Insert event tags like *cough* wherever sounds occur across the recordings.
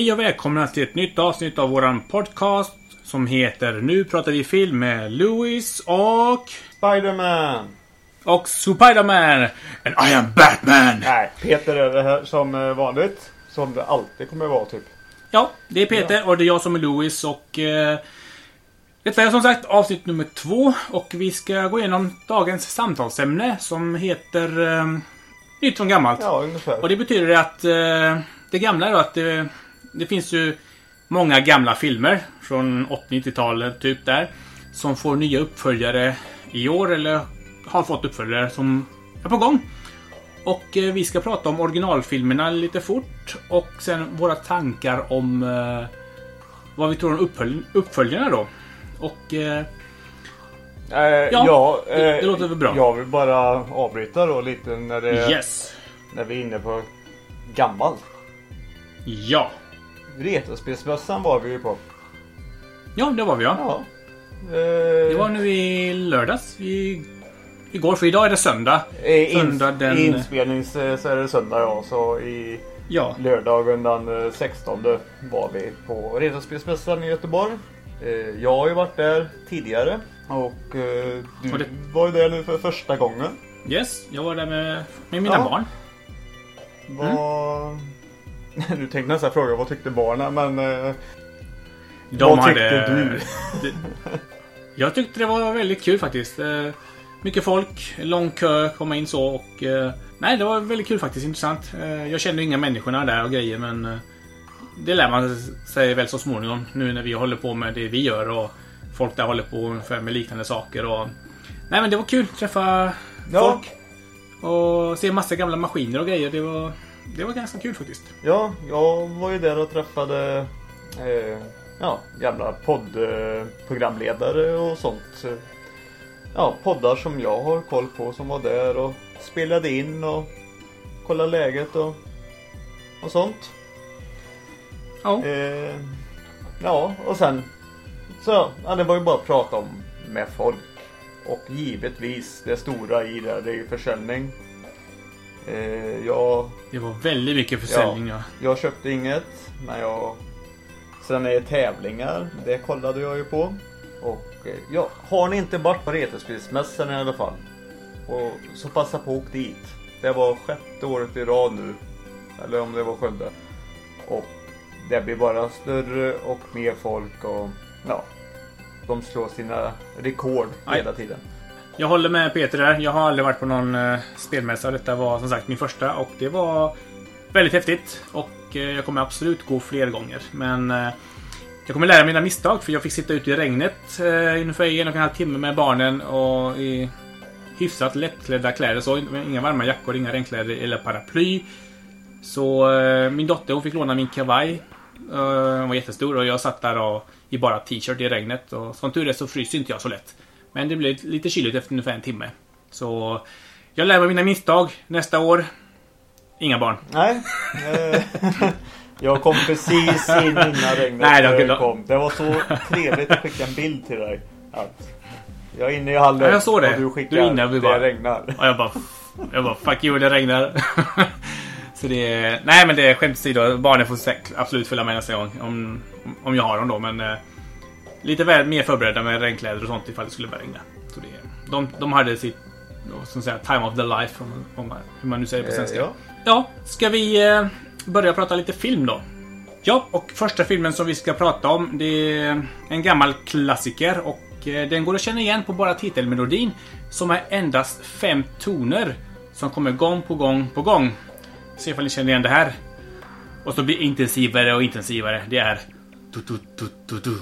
Hej och välkomna till ett nytt avsnitt av våran podcast som heter Nu pratar vi film med Louis och... Spiderman! Och Spiderman! And I am Batman! Nej, Peter är det här som eh, vanligt. Som det alltid kommer att vara typ. Ja, det är Peter och det är jag som är Louis och... Eh, detta är som sagt avsnitt nummer två och vi ska gå igenom dagens samtalsämne som heter eh, Nytt från gammalt. Ja, ungefär. Och det betyder att eh, det gamla är då att det, det finns ju många gamla filmer från 80-90-talet typ där. Som får nya uppföljare i år eller har fått uppföljare som är på gång. Och eh, vi ska prata om originalfilmerna lite fort och sen våra tankar om eh, vad vi tror om uppfölj uppföljarna då. Och eh, Eh, ja, det- det låter väl bra. Jag vill bara avbryta då lite när, det, yes! när vi är inne på gammalt. Ja! Retrospelsmässan var vi ju på. Ja, det var vi ja. Ja. Det var nu i lördags. I, igår, för idag är det söndag. I söndag den- I inspelnings eh, så är det söndag ja. Så i Ja. lördagen den eh, 16 var vi på Retrospelsmässan i Göteborg. Eh, Jag har ju varit där tidigare. Och eh, du Och det- var ju där nu för första gången. Yes, jag var där med, med mina Ja. barn. Vad... *laughs* Du tänkte nästan fråga vad tyckte barnen men... eh, Vad tyckte du? Det- Jag tyckte det var väldigt kul faktiskt. Eh, Mycket folk, lång kö, komma in så och... eh, Nej, det var väldigt kul faktiskt. Intressant. Eh, Jag kände inga människorna där och grejer men... Det lär man sig väl så småningom nu när vi håller på med det vi gör och folk där håller på ungefär med liknande saker och... Nej men det var kul att träffa Ja. folk. Och se massa gamla maskiner och grejer. Det var... Det var ganska kul faktiskt. Ja, jag var ju där och träffade eh, ja, gamla poddprogramledare och sånt. Ja, poddar som jag har koll på som var där och spelade in och kollade läget och, och sånt. Ja. Eh, ja, och sen så ja, det var ju bara att prata om med folk. Och givetvis det stora i det, det är ju försäljning. Eh, jag Det var väldigt mycket försäljning ja. jag köpte inget, men jag... Sen är det tävlingar, det kollade jag ju på. Och eh, ja, har ni inte varit på Retrospelsmässan i alla fall. Och så passa på att åka dit. Det var sjätte året i rad nu. Eller om det var sjunde. Och det blir bara större och mer folk och ja. De slår sina rekord hela tiden. Jag håller med Peter där. Jag har aldrig varit på någon eh, spelmässa. Detta var som sagt min första och det var väldigt häftigt. Och eh, jag kommer absolut gå fler gånger. Men eh, jag kommer lära mig mina misstag för jag fick sitta ute i regnet eh, ungefär en och en halv timme med barnen och i hyfsat lättklädda kläder. Så inga varma jackor, inga regnkläder eller paraply. Så eh, min dotter hon fick låna min kavaj. Eh, hon Den var jättestor och jag satt där och, i bara t-shirt i regnet. Och som tur är så fryser inte jag så lätt. Men det blev lite kyligt efter ungefär en timme. Så jag lär mig mina misstag nästa år. Inga barn. Nej. Eh, jag kom precis in innan regnet Nej, det- eh, kom. Det var så trevligt att skicka en bild till dig. Att jag är inne i hallen Ja, jag såg det. och du skickar Du är inne och vi det bara- regnar. Och jag bara... Jag bara fuck you, det regnar. *laughs* Så det är... Nej men det är skämt åsido. Barnen får absolut följa med nästa gång. Om, om jag har dem då men... Eh, lite väl mer förberedda med regnkläder och sånt ifall det skulle börja regna. Så det, de, de hade sitt... Som säga, time of the life. Om, om, hur man nu säger på Eh, svenska. ja. Ja, ska vi eh, börja prata lite film då? Ja, och första filmen som vi ska prata om det är en gammal klassiker och eh, den går att känna igen på bara titelmelodin som är endast fem toner som kommer gång på gång på gång. Se ifall ni känner igen det här. Och så blir det intensivare och intensivare. Det är... du, du, du, du, du.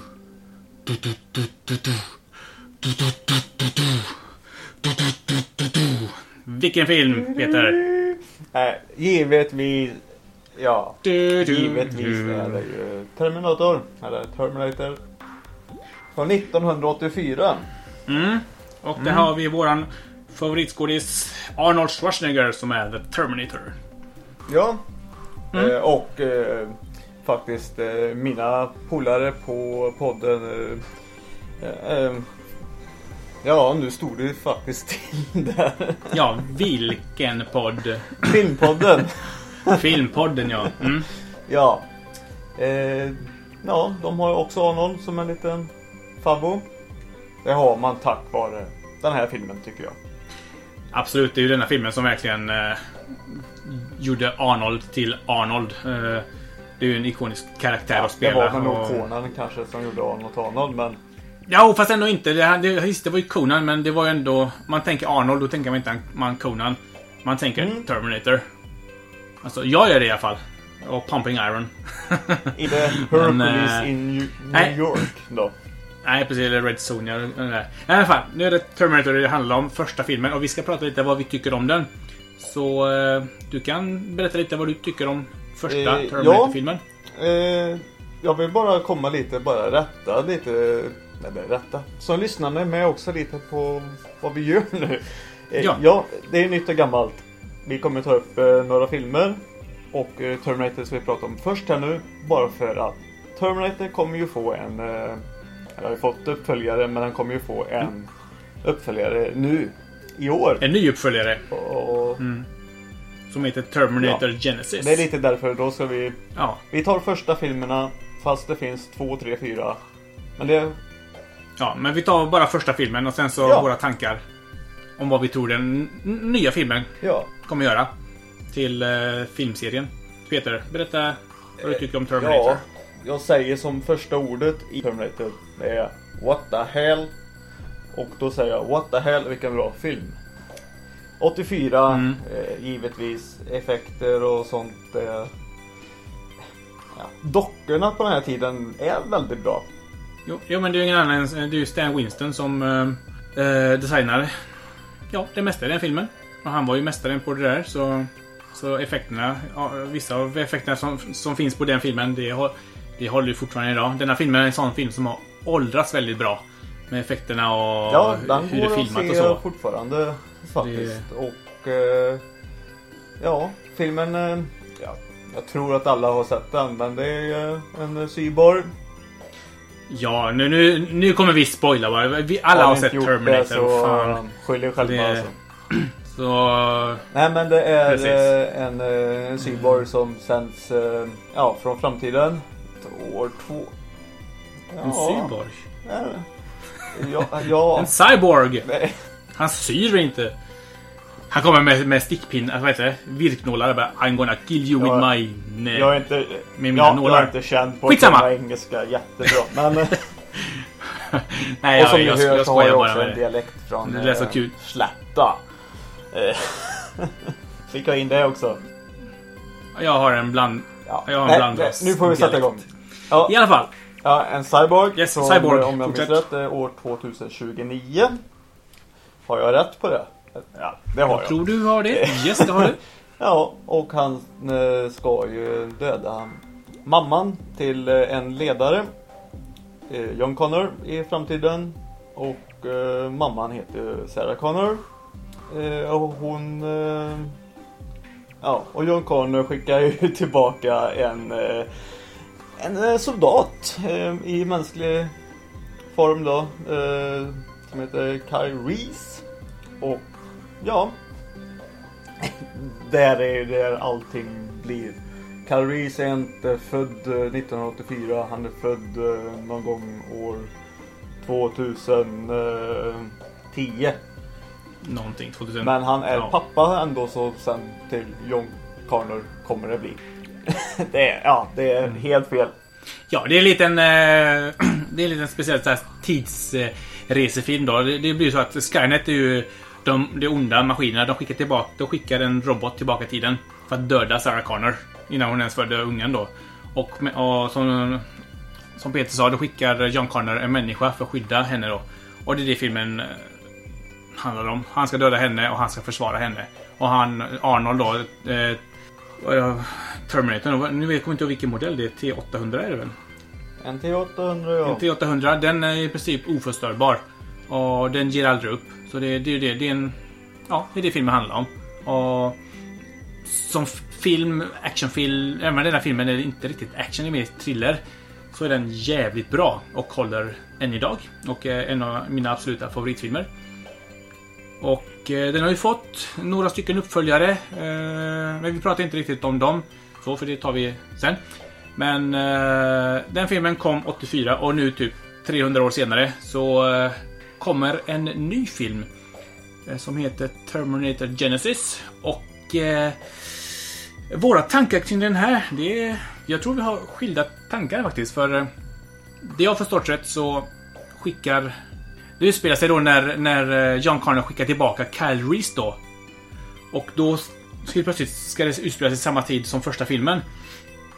Vilken film, Peter? Eh, givetvis. Ja. Givetvis är det ju Terminator. Eller Terminator. Från 1984. Mm. Och där har vi våran favoritskådis Arnold Schwarzenegger som är The Terminator. Ja. Mm. Eh, och eh, faktiskt eh, mina polare på podden. Eh, eh, ja, nu stod det ju faktiskt till där. Ja, vilken podd. Filmpodden. *laughs* Filmpodden ja. Mm. ja. Eh, ja, de har också Arnold som en liten favvo. Det har man tack vare den här filmen tycker jag. Absolut, det är ju denna filmen som verkligen eh, gjorde Arnold till Arnold. Eh, det är ju en ikonisk karaktär Ja, att spela. det var nog och- Conan kanske som gjorde Arnold till Arnold men Ja, fast ändå inte. Det, det, visst, det var ju Conan, men det var ju ändå... Man tänker Arnold, då tänker man inte man Conan. Man tänker Mm. Terminator. Alltså, jag gör det i alla fall. Och Pumping Iron. *laughs* i det Hercules eh, in New, nej. York då. Nej, precis. Eller Red Sonja. där. I alla fall, nu är det Terminator det handlar om. Första filmen. Och vi ska prata lite vad vi tycker om den. Så eh, du kan berätta lite vad du tycker om första Eh, ja. Terminator-filmen. Eh, jag vill bara komma lite, bara rätta lite, eller rätta, som lyssnarna är med också lite på vad vi gör nu. Eh, Ja. ja, det är nytt och gammalt. Vi kommer ta upp eh, några filmer och eh, Terminator ska vi prata om först här nu, bara för att Terminator kommer ju få en, eller har ju fått uppföljare, men den kommer ju få en uppföljare nu i år. En ny uppföljare. Och Som heter Terminator Genesis. det är lite därför då ska vi Ja. Vi tar första filmerna fast det finns två, tre, fyra. Men det... ja, men vi tar bara första filmen och sen så Ja. våra tankar. Om vad vi tror den nya filmen Ja. kommer göra. Till eh, filmserien. Peter, berätta vad du tycker om Terminator. Ja. Jag säger som första ordet i Terminator. Det är What the hell? Och då säger jag What the hell vilken bra film. 84 Mm. eh, givetvis effekter och sånt. Eh, ja. Dockorna på den här tiden är väldigt bra. Jo, jo, men det är ju ingen annan än det är ju Stan Winston som eh, eh, designar ja, det mesta i den filmen. Och han var ju mästaren på det där så, så effekterna, ja, vissa av effekterna som, som finns på den filmen det, det håller ju fortfarande idag. Denna filmen är en sån film som har åldrats väldigt bra. Med effekterna och Ja, den hur det är går att filmat se och så. fortfarande faktiskt. Och eh, ja, filmen... Eh, ja, jag tror att alla har sett den, men det är eh, en cyborg. Ja, nu, nu, nu kommer vi spoila bara. Vi, alla har ni sett Terminator. Det, så fan. eh, skyll er själva Det- alltså. *clears throat* Så... Nej men det är Precis. eh, en, eh, en cyborg som sänds eh, ja, från framtiden. År två... En cyborg? Ja, ja, ja. En cyborg! Han syr inte? Han kommer med, med stickpinnar, vad heter det? Virknålar bara I'm gonna kill you with my... Nej. Jag är inte, Med mina ja, jag nålar. är inte känd på Skitsamma. engelska jättebra. Men, eh, *laughs* Nej, och som jag, ni jag, hör jag så har jag också en dialekt från Det så eh, kul. Slätta. Eh, *laughs* Fick jag in det också? Jag har en bland... Ja. Jag har en Nej, blandras nu får vi sätta igång. Ja, I alla fall. ja, en cyborg. Yes, som, cyborg. Om jag minns rätt, år 2029. Har jag rätt på det? Ja, det har Jag jag. tror du har det. Yes, det har du. *laughs* Ja, och han eh, ska ju döda mamman till eh, en ledare. Eh, John Connor i framtiden. Och eh, mamman heter Sarah Connor. Eh, och hon... Eh, ja, och John Connor skickar ju *laughs* tillbaka en, en soldat i mänsklig form då. Som heter Kai Reese. Och ja, där är där allting blir. Kyle Reese är inte född eh, 1984. Han är född eh, någon gång år 2010. Någonting. 2000. Men han är Ja. pappa ändå så sen till John Connor kommer det bli. *laughs* det är, ja, det är helt fel. Ja, det är en liten... Eh, *clears throat* det är en liten speciell så här, tidsresefilm då. Det, det blir så att Skynet är ju de, de onda maskinerna. De skickar, tillbaka, de skickar en robot tillbaka i tiden. För att döda Sarah Connor. Innan hon ens födde ungen då. Och, och som, som Peter sa, då skickar John Connor en människa för att skydda henne då. Och det är det filmen eh, handlar om. Han ska döda henne och han ska försvara henne. Och han, Arnold då, eh, Terminator, nu vet jag inte vilken modell det är. T800 är det väl? En T800 ja. En T800, den är i princip oförstörbar. Och den ger aldrig upp. Så det, det är ju det. Det är en... Ja, det är det filmen handlar om. Och... Som film, actionfilm, även den här filmen är inte riktigt action, det är mer thriller. Så är den jävligt bra och håller än idag. Och är en av mina absoluta favoritfilmer. Och eh, den har ju fått några stycken uppföljare. Eh, men vi pratar inte riktigt om dem. Så, för det tar vi sen. Men eh, den filmen kom 84 och nu typ 300 år senare så eh, kommer en ny film eh, som heter Terminator Genesis. Och eh, våra tankar kring den här, det är, jag tror vi har skilda tankar faktiskt. För eh, det jag har förstått rätt så skickar... Det utspelar sig då när, när eh, John Connor skickar tillbaka Kyle Reese då. Och då helt plötsligt ska det utspela sig samma tid som första filmen.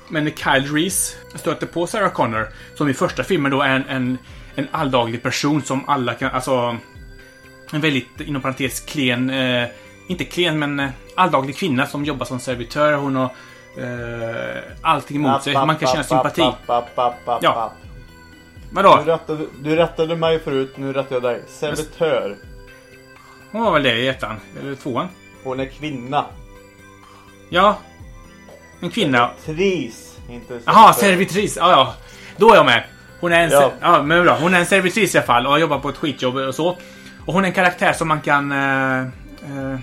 Men när Kyle Reese stöter på Sarah Connor, som i första filmen då är en, en, en alldaglig person som alla kan... Alltså... En väldigt, inom parentes, klen... Eh, inte klen, men eh, alldaglig kvinna som jobbar som servitör. Hon har eh, allting emot sig. Man kan känna sympati. Ja. Vadå? Du rättade, du rättade mig förut, nu rättar jag dig. Servitör. Hon var väl det i ettan? Eller tvåan? Hon är kvinna. Ja. En kvinna. Tris. Inte Jaha, servitris. Ja, ja. Då är jag med. Hon är en, Ja. ja. men bra. Hon är en servitris i alla fall och jobbar på ett skitjobb och så. Och hon är en karaktär som man kan eh, eh,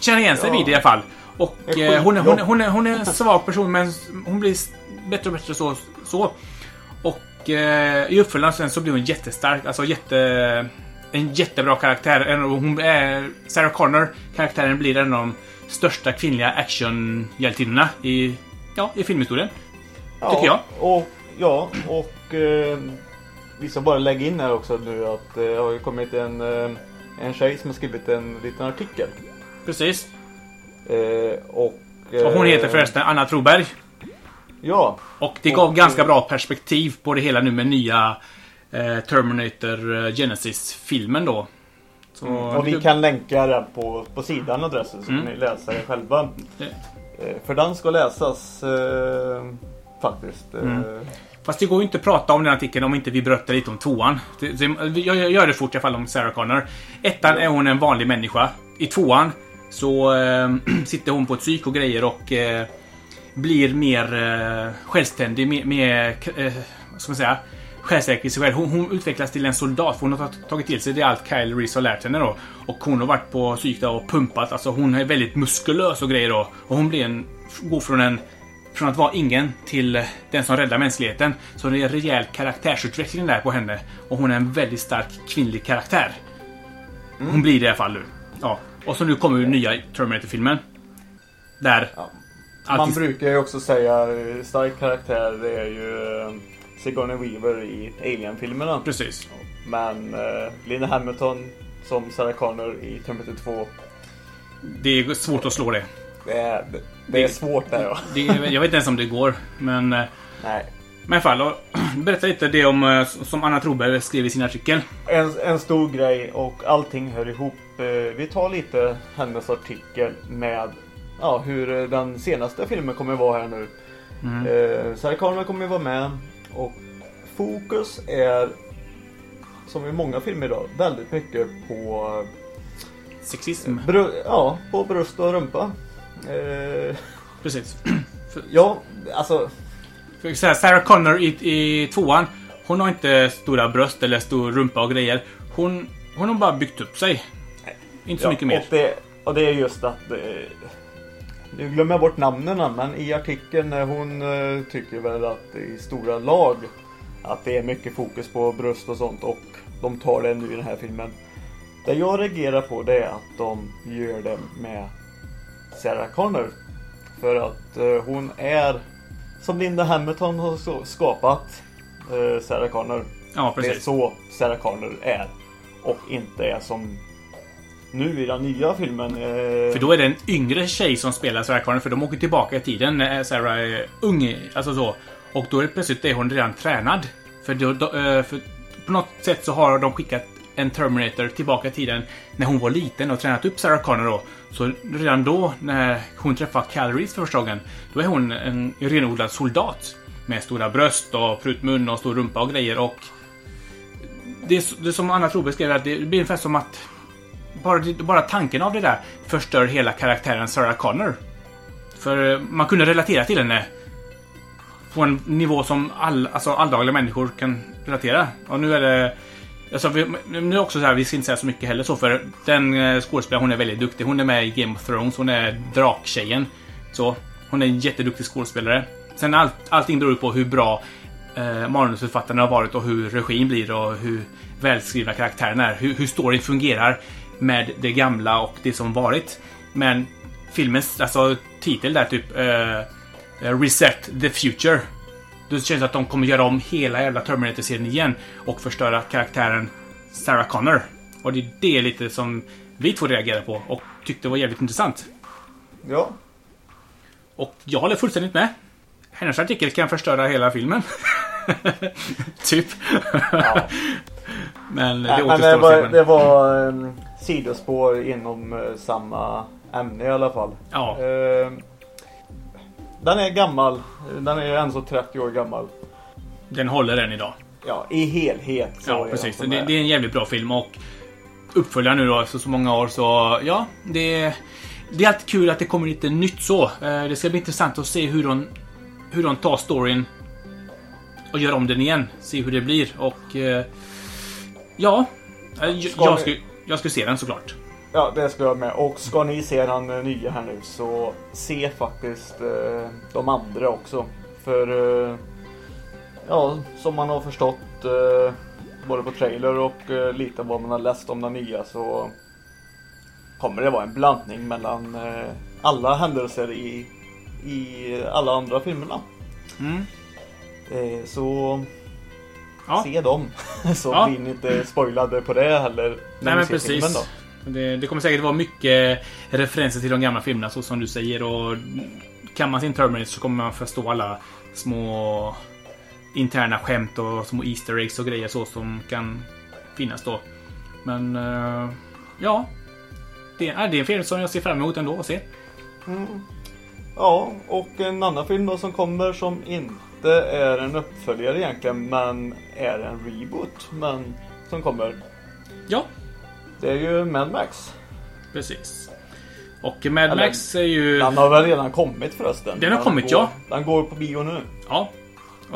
känna igen sig Ja. vid i alla fall. Och eh, hon, är, hon, är, hon, är, hon är en svag person men hon blir bättre och bättre så. så. Och eh, i uppföljaren sen så blir hon jättestark. Alltså jätte... En jättebra karaktär. Hon är, Sarah Connor, karaktären, blir en av de största kvinnliga actionhjältinnorna i, ja, i filmhistorien. Ja, tycker jag. Och, ja, och eh, vi ska bara lägga in här också nu att eh, det har kommit en, eh, en tjej som har skrivit en liten artikel. Precis. Eh, och, Och hon heter eh, förresten Anna Troberg. Ja, Och det gav Och- ganska bra perspektiv på det hela nu med nya Terminator Genesis-filmen då. Så, och vi kan länka den på, på sidan adressen så Mm. kan ni läsa det själva. För den ska läsas eh, faktiskt. Mm. Fast det går ju inte att prata om den artikeln om inte vi berättar lite om tvåan. Jag, gör det fort i alla fall om Sarah Connor. Ettan är hon en vanlig människa. I tvåan så eh, *clears throat* sitter hon på ett psyk och grejer och eh, blir mer eh, självständig, mer, mer eh, vad ska man säga, självsäker i sig själv. Hon, hon utvecklas till en soldat för hon har tagit- till sig det allt Kyle Reese har lärt henne då. Och hon har varit på psyk och pumpat. Alltså hon är väldigt muskulös och grejer då. Och hon blir en, går från en från att vara ingen till den som räddar mänskligheten. Så det är en rejäl karaktärsutveckling där på henne. Och hon är en väldigt stark kvinnlig karaktär. Hon blir det i alla fall nu. Ja. Och så nu kommer ju nya Terminator-filmen. Där... Ja. Man is- brukar ju också säga stark karaktär det är ju eh, Sigourney Weaver i Alien-filmerna. Precis. Men eh, Linda Hamilton som Sarah Connor i Terminator 2. Det är svårt att slå det. Det är, det, är svårt där ja. det jag vet inte ens om det går. Men... eh, Nej. Men i fall, *clears throat* berätta lite det om eh, som Anna Troberg skrev i sin artikel. En, en stor grej och allting hör ihop. Eh, Vi tar lite hennes artikel med ja, hur den senaste filmen kommer vara här nu. Mm. Eh, Sarah Connor kommer ju vara med och fokus är som i många filmer idag väldigt mycket på Sexism. ja, på bröst och rumpa. Eh, Precis. ja, alltså här, Sarah Connor i, i tvåan, hon har inte stora bröst eller stor rumpa och grejer. Hon, hon har bara byggt upp sig. Inte så ja, mycket mer. Och det, och det är just att eh, nu glömmer jag bort namnen men i artikeln hon eh, tycker väl att i stora lag att det är mycket fokus på bröst och sånt och de tar det nu i den här filmen. Det jag reagerar på det är att de gör det med Sarah Connor. För att eh, hon är som Linda Hamilton har skapat eh, Sarah Connor. Ja, Det är precis. så Sarah Connor är. Och inte är som nu i den nya filmen. Eh, För då är det en yngre tjej som spelar Sarah Connor, för de åker tillbaka i tiden när Sarah är ung. Alltså så. Och då är det plötsligt är hon redan tränad. För, då, då, eh, för på något sätt så har de skickat en Terminator tillbaka i tiden när hon var liten och tränat upp Sarah Connor då. Så redan då, när hon träffar Calories för första gången, då är hon en renodlad soldat. Med stora bröst och prutmun och stor rumpa och grejer och... Det är, det är som Anna Tro skrev, att det blir ungefär som att bara, bara tanken av det där förstör hela karaktären Sarah Connor. För eh, man kunde relatera till henne på en nivå som all, alltså alldagliga människor kan relatera. Och nu är det... Alltså, vi, nu är det också så här, vi ska inte säga så mycket heller så för den eh, skådespelaren hon är väldigt duktig. Hon är med i Game of Thrones, hon är draktjejen. Så, hon är en jätteduktig skådespelare. Sen allt, allting beror på hur bra eh, manusförfattarna har varit och hur regin blir och hur välskrivna karaktärerna är. Hur, hur storyn fungerar med det gamla och det som varit. Men filmens alltså, titel där typ eh, Reset the Future. Då känns det att de kommer göra om hela jävla Terminator-serien igen och förstöra karaktären Sarah Connor. Och det är det lite som vi två reagerade på och tyckte var jävligt intressant. Ja. Och jag håller fullständigt med. Hennes artikel kan förstöra hela filmen. *laughs* typ. ja. Men det Nej, men återstår det var, det var um, sidospår inom eh, samma ämne i alla fall. Ja. Eh, den är gammal. Den är än så 30 år gammal. Den håller än idag. Ja, i helhet. Ja, precis. den Det, det är en jävligt bra film och uppföljaren nu då efter så många år så ja, det, det är alltid kul att det kommer lite nytt så. Eh, Det ska bli intressant att se hur de, hur de tar storyn och gör om den igen. Se hur det blir och eh, ja, eh, jag, Ska jag, skulle, jag skulle se den såklart. Ja, det ska jag med. Och ska ni se den eh, nya här nu så se faktiskt eh, de andra också. För eh, ja, som man har förstått eh, både på trailer och eh, lite vad man har läst om den nya så kommer det vara en blandning mellan eh, alla händelser i, i alla andra filmerna. Mm. Så Ja. se dem. *laughs* så Ja. blir ni inte spoilade på det heller. när Nej men ser filmen precis. Det, det kommer säkert vara mycket referenser till de gamla filmerna så som du säger och kan man sin Terminator så kommer man förstå alla små interna skämt och små Easter eggs och grejer så som kan finnas då. Men eh, ja. Det är, det är en film som jag ser fram emot ändå att se. Mm. Ja, och en annan film då som kommer som inte är en uppföljare egentligen men är en reboot. Men som kommer. Ja, Det är ju Mad Max. precis. Och Mad Eller- Max är ju... Den har väl redan kommit förresten? Den har kommit, går, ja. Den går på bio nu. Ja.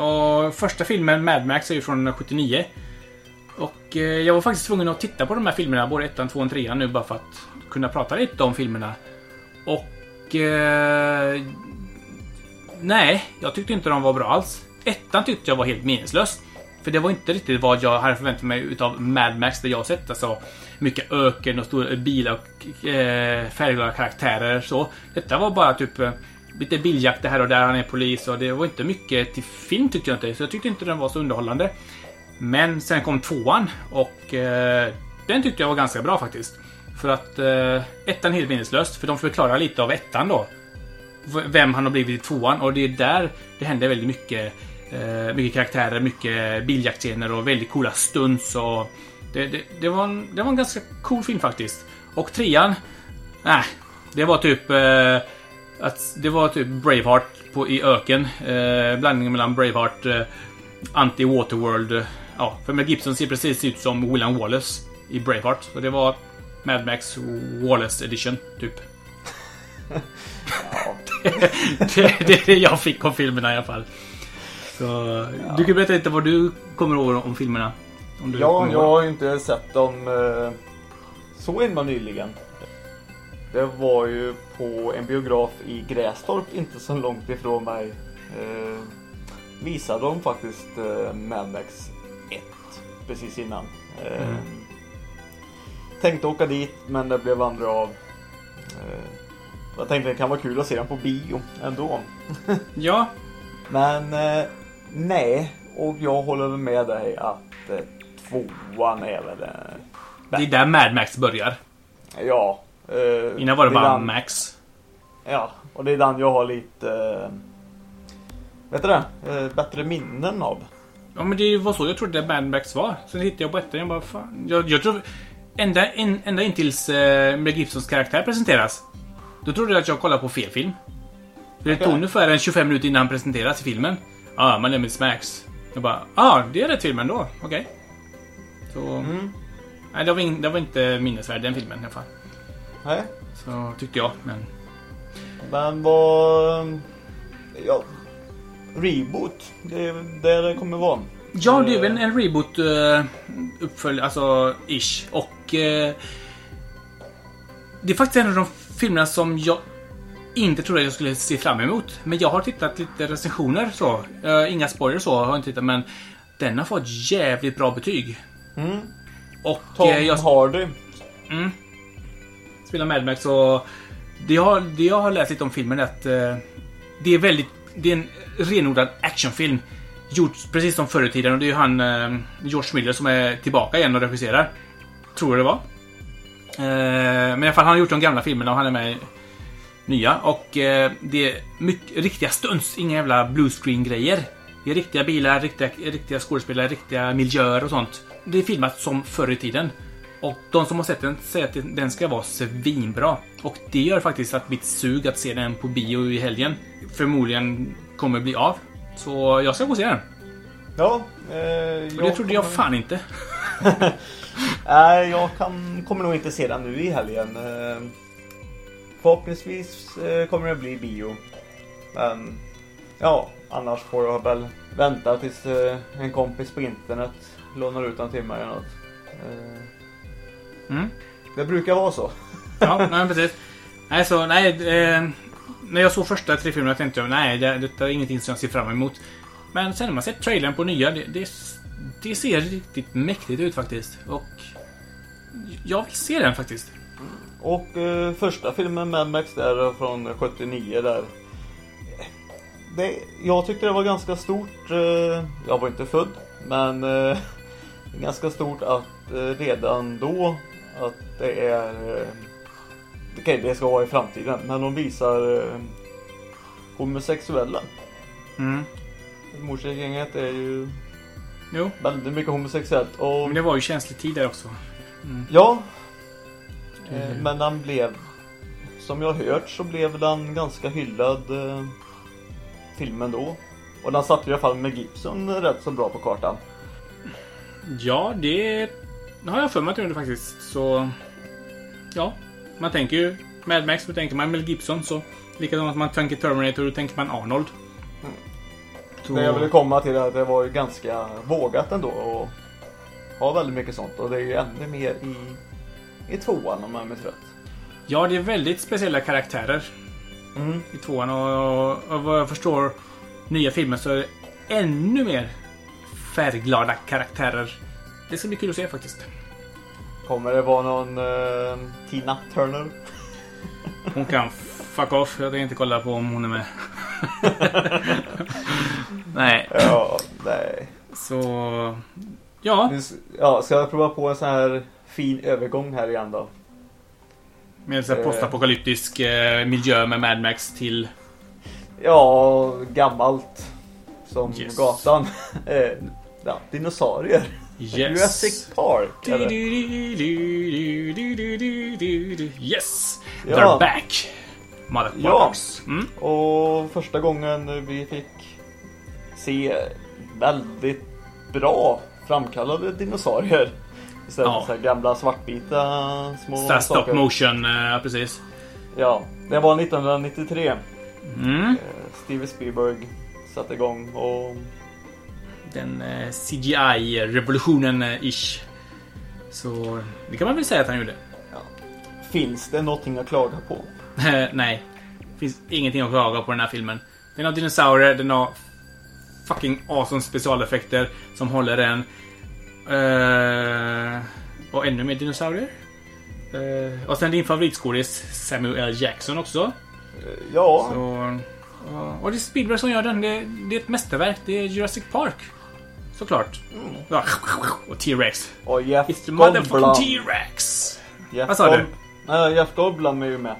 Och första filmen, Mad Max, är ju från 79. Och eh, jag var faktiskt tvungen att titta på de här filmerna, både ettan, tvåan, trean nu, bara för att kunna prata lite om filmerna. Och... Eh, nej, jag tyckte inte de var bra alls. Ettan tyckte jag var helt meningslös. För det var inte riktigt vad jag hade förväntat mig utav Mad Max, det jag sett. Alltså, mycket öken och stora bilar och eh, färgglada karaktärer. Så. Detta var bara typ eh, lite biljakter här och där, han är polis och det var inte mycket till film tyckte jag inte. Så jag tyckte inte den var så underhållande. Men sen kom tvåan och eh, den tyckte jag var ganska bra faktiskt. För att eh, ettan är helt meningslöst, för de förklarar lite av ettan då. Vem han har blivit i tvåan och det är där det händer väldigt mycket. Eh, mycket karaktärer, mycket biljaktscener och väldigt coola stunts och... Det, det, det, var en, det var en ganska cool film faktiskt. Och trean... Nej, det var typ... Eh, att det var typ Braveheart på, i öken. Eh, blandningen mellan Braveheart, eh, Anti-Waterworld. eh, Ja, för Mel Gibson ser precis ut som William Wallace i Braveheart. Så det var Mad Max Wallace edition, typ. Ja. *laughs* *laughs* det, är det jag fick av filmerna i alla fall. Så, Du kan berätta lite vad du kommer ihåg om filmerna. Ja, jag har ju inte sett dem eh, så himla nyligen. Det var ju på en biograf i Grästorp, inte så långt ifrån mig. Eh, visade de faktiskt eh, Mad Max 1 precis innan. Eh, Mm. Tänkte åka dit, men det blev andra av. Eh, jag tänkte det kan vara kul att se den på bio ändå. *laughs* Ja, Men eh, nej, och jag håller med dig att eh, tvåan är väl... Eh, det är där Mad Max börjar. ja. Eh, Innan var det är bara den- Max. Ja, och det är den jag har lite... Eh, vet du det? Eh, bättre minnen av. Ja men det var så jag trodde Mad Max var. Sen hittade jag på ettan och jag bara fan. Jag, jag tror... Ända, in, ända in tills eh, Mel Gibsons karaktär presenteras. Då trodde jag att jag kollade på fel film. För det tog ungefär en 25 minuter innan han presenteras i filmen. Ja, ah, my name is Max. Jag bara, ah, det är rätt film ändå. Okej. Så... Mm. Nej, det var, in, det var inte minnesvärd den filmen i alla fall. Nej. Så tyckte jag, men... Men vad... Ja. Reboot. Det är där det kommer vara. Ja, det är väl en reboot uh, uppfölj, alltså ish. Och... eh, det är faktiskt en av de filmerna som jag inte trodde jag skulle se fram emot. Men jag har tittat lite recensioner så. Uh, inga spoilers så har jag inte tittat men den har fått jävligt bra betyg. Mm. Och Tom eh, jag Hardy. mm, spelar Mad Max och det jag, har- det jag har läst lite om filmen är att eh, det är väldigt, det är en renodlad actionfilm. Gjort precis som förr i tiden och det är ju han eh, George Miller som är tillbaka igen och regisserar. Tror jag det var. Eh, men i alla fall, han har gjort de gamla filmerna och han är med i nya. Och eh, det är mycket, riktiga stunts, inga jävla bluescreen grejer. Det är riktiga bilar, riktiga, riktiga skådespelare, riktiga miljöer och sånt. Det är filmat som förr i tiden. Och de som har sett den säger att den ska vara svinbra. Och det gör faktiskt att mitt sug att se den på bio i helgen förmodligen kommer bli av. Så jag ska gå och se den. Ja. Eh, Och det trodde jag kommer- fan inte. *laughs* Nej, jag kan, kommer nog inte se den nu i helgen. Eh, Förhoppningsvis eh, kommer det bli bio. Men ja, annars får jag väl vänta tills eh, en kompis på internet lånar ut den till mig eller något. Eh, Mm. Det brukar vara så. Ja, nej, precis. Nej, så nej. Eh, när jag såg första tre filmerna tänkte jag nej, det, detta är ingenting som jag ser fram emot. Men sen när man sett trailern på nya, det, det, det ser riktigt mäktigt ut faktiskt. Och jag vill se den faktiskt. Och eh, första filmen Mad Max där från 79 där. Det, jag tyckte det var ganska stort. Eh, jag var inte född. Men eh, *laughs* ganska stort att eh, redan då att det är eh, Okej, det ska vara i framtiden. Men de visar eh, homosexuella. Mm. Morsgänget är ju Jo, väldigt mycket homosexuellt. Och men det var ju känslig tid där också. Ja. Eh, Mm. Men den blev Som jag hört så blev den ganska hyllad eh, Filmen då Och den satte i alla fall med Gibson rätt så bra på kartan Ja, det har jag för mig att det gjorde faktiskt. Så... Ja, man tänker ju Mad Max, då tänker man Mel Gibson. Så likadant som man tänker Terminator, då tänker man Arnold. Så, Det jag ville komma till är att det var ju ganska vågat ändå och Ha väldigt mycket sånt och det är ju ännu mer i I tvåan om jag minns rätt Ja, det är väldigt speciella karaktärer mm. i tvåan och, och, och vad jag förstår nya filmer så är det ännu mer färgglada karaktärer. Det ska bli kul att se faktiskt. Kommer det vara någon eh, Tina Turner? Hon kan *laughs* fuck off. Jag tänker inte kolla på om hon är med. *laughs* Nej, Ja, nej så... Ja, Ja, ska jag prova på en sån här fin övergång här igen då? Med så Eh. postapokalyptisk eh, miljö med Mad Max till... Ja, gammalt. Som Yes. gatan. *laughs* Eh, ja, dinosaurier. Yes. Jurassic Park. Eller? Yes! Ja. They're back! Motherfuckers. Mm. Och första gången vi fick se väldigt bra framkallade dinosaurier. Istället Ja. för så gamla svartvita små Så här stop saker. motion, eh, precis. Ja, det var 1993. Mm. Eh, Steven Spielberg satte igång och Den eh, CGI-revolutionen-ish. Så det kan man väl säga att han gjorde. finns det någonting att klaga på? *laughs* Nej. Finns ingenting att klaga på den här filmen. Den har dinosaurier, den har fucking awesome specialeffekter som håller en. Eh, och ännu mer dinosaurier. Eh, och sen din favoritskådis Samuel. Jackson också. Eh, Ja, Så, ja, och det är Spielberg som gör den. Det, det är ett mästerverk. Det är Jurassic Park. Såklart. Ja, och T-Rex. och Jeff It's the motherfucking. T-Rex! Vad sa du? Nej, Jeff Goldblum är ju med.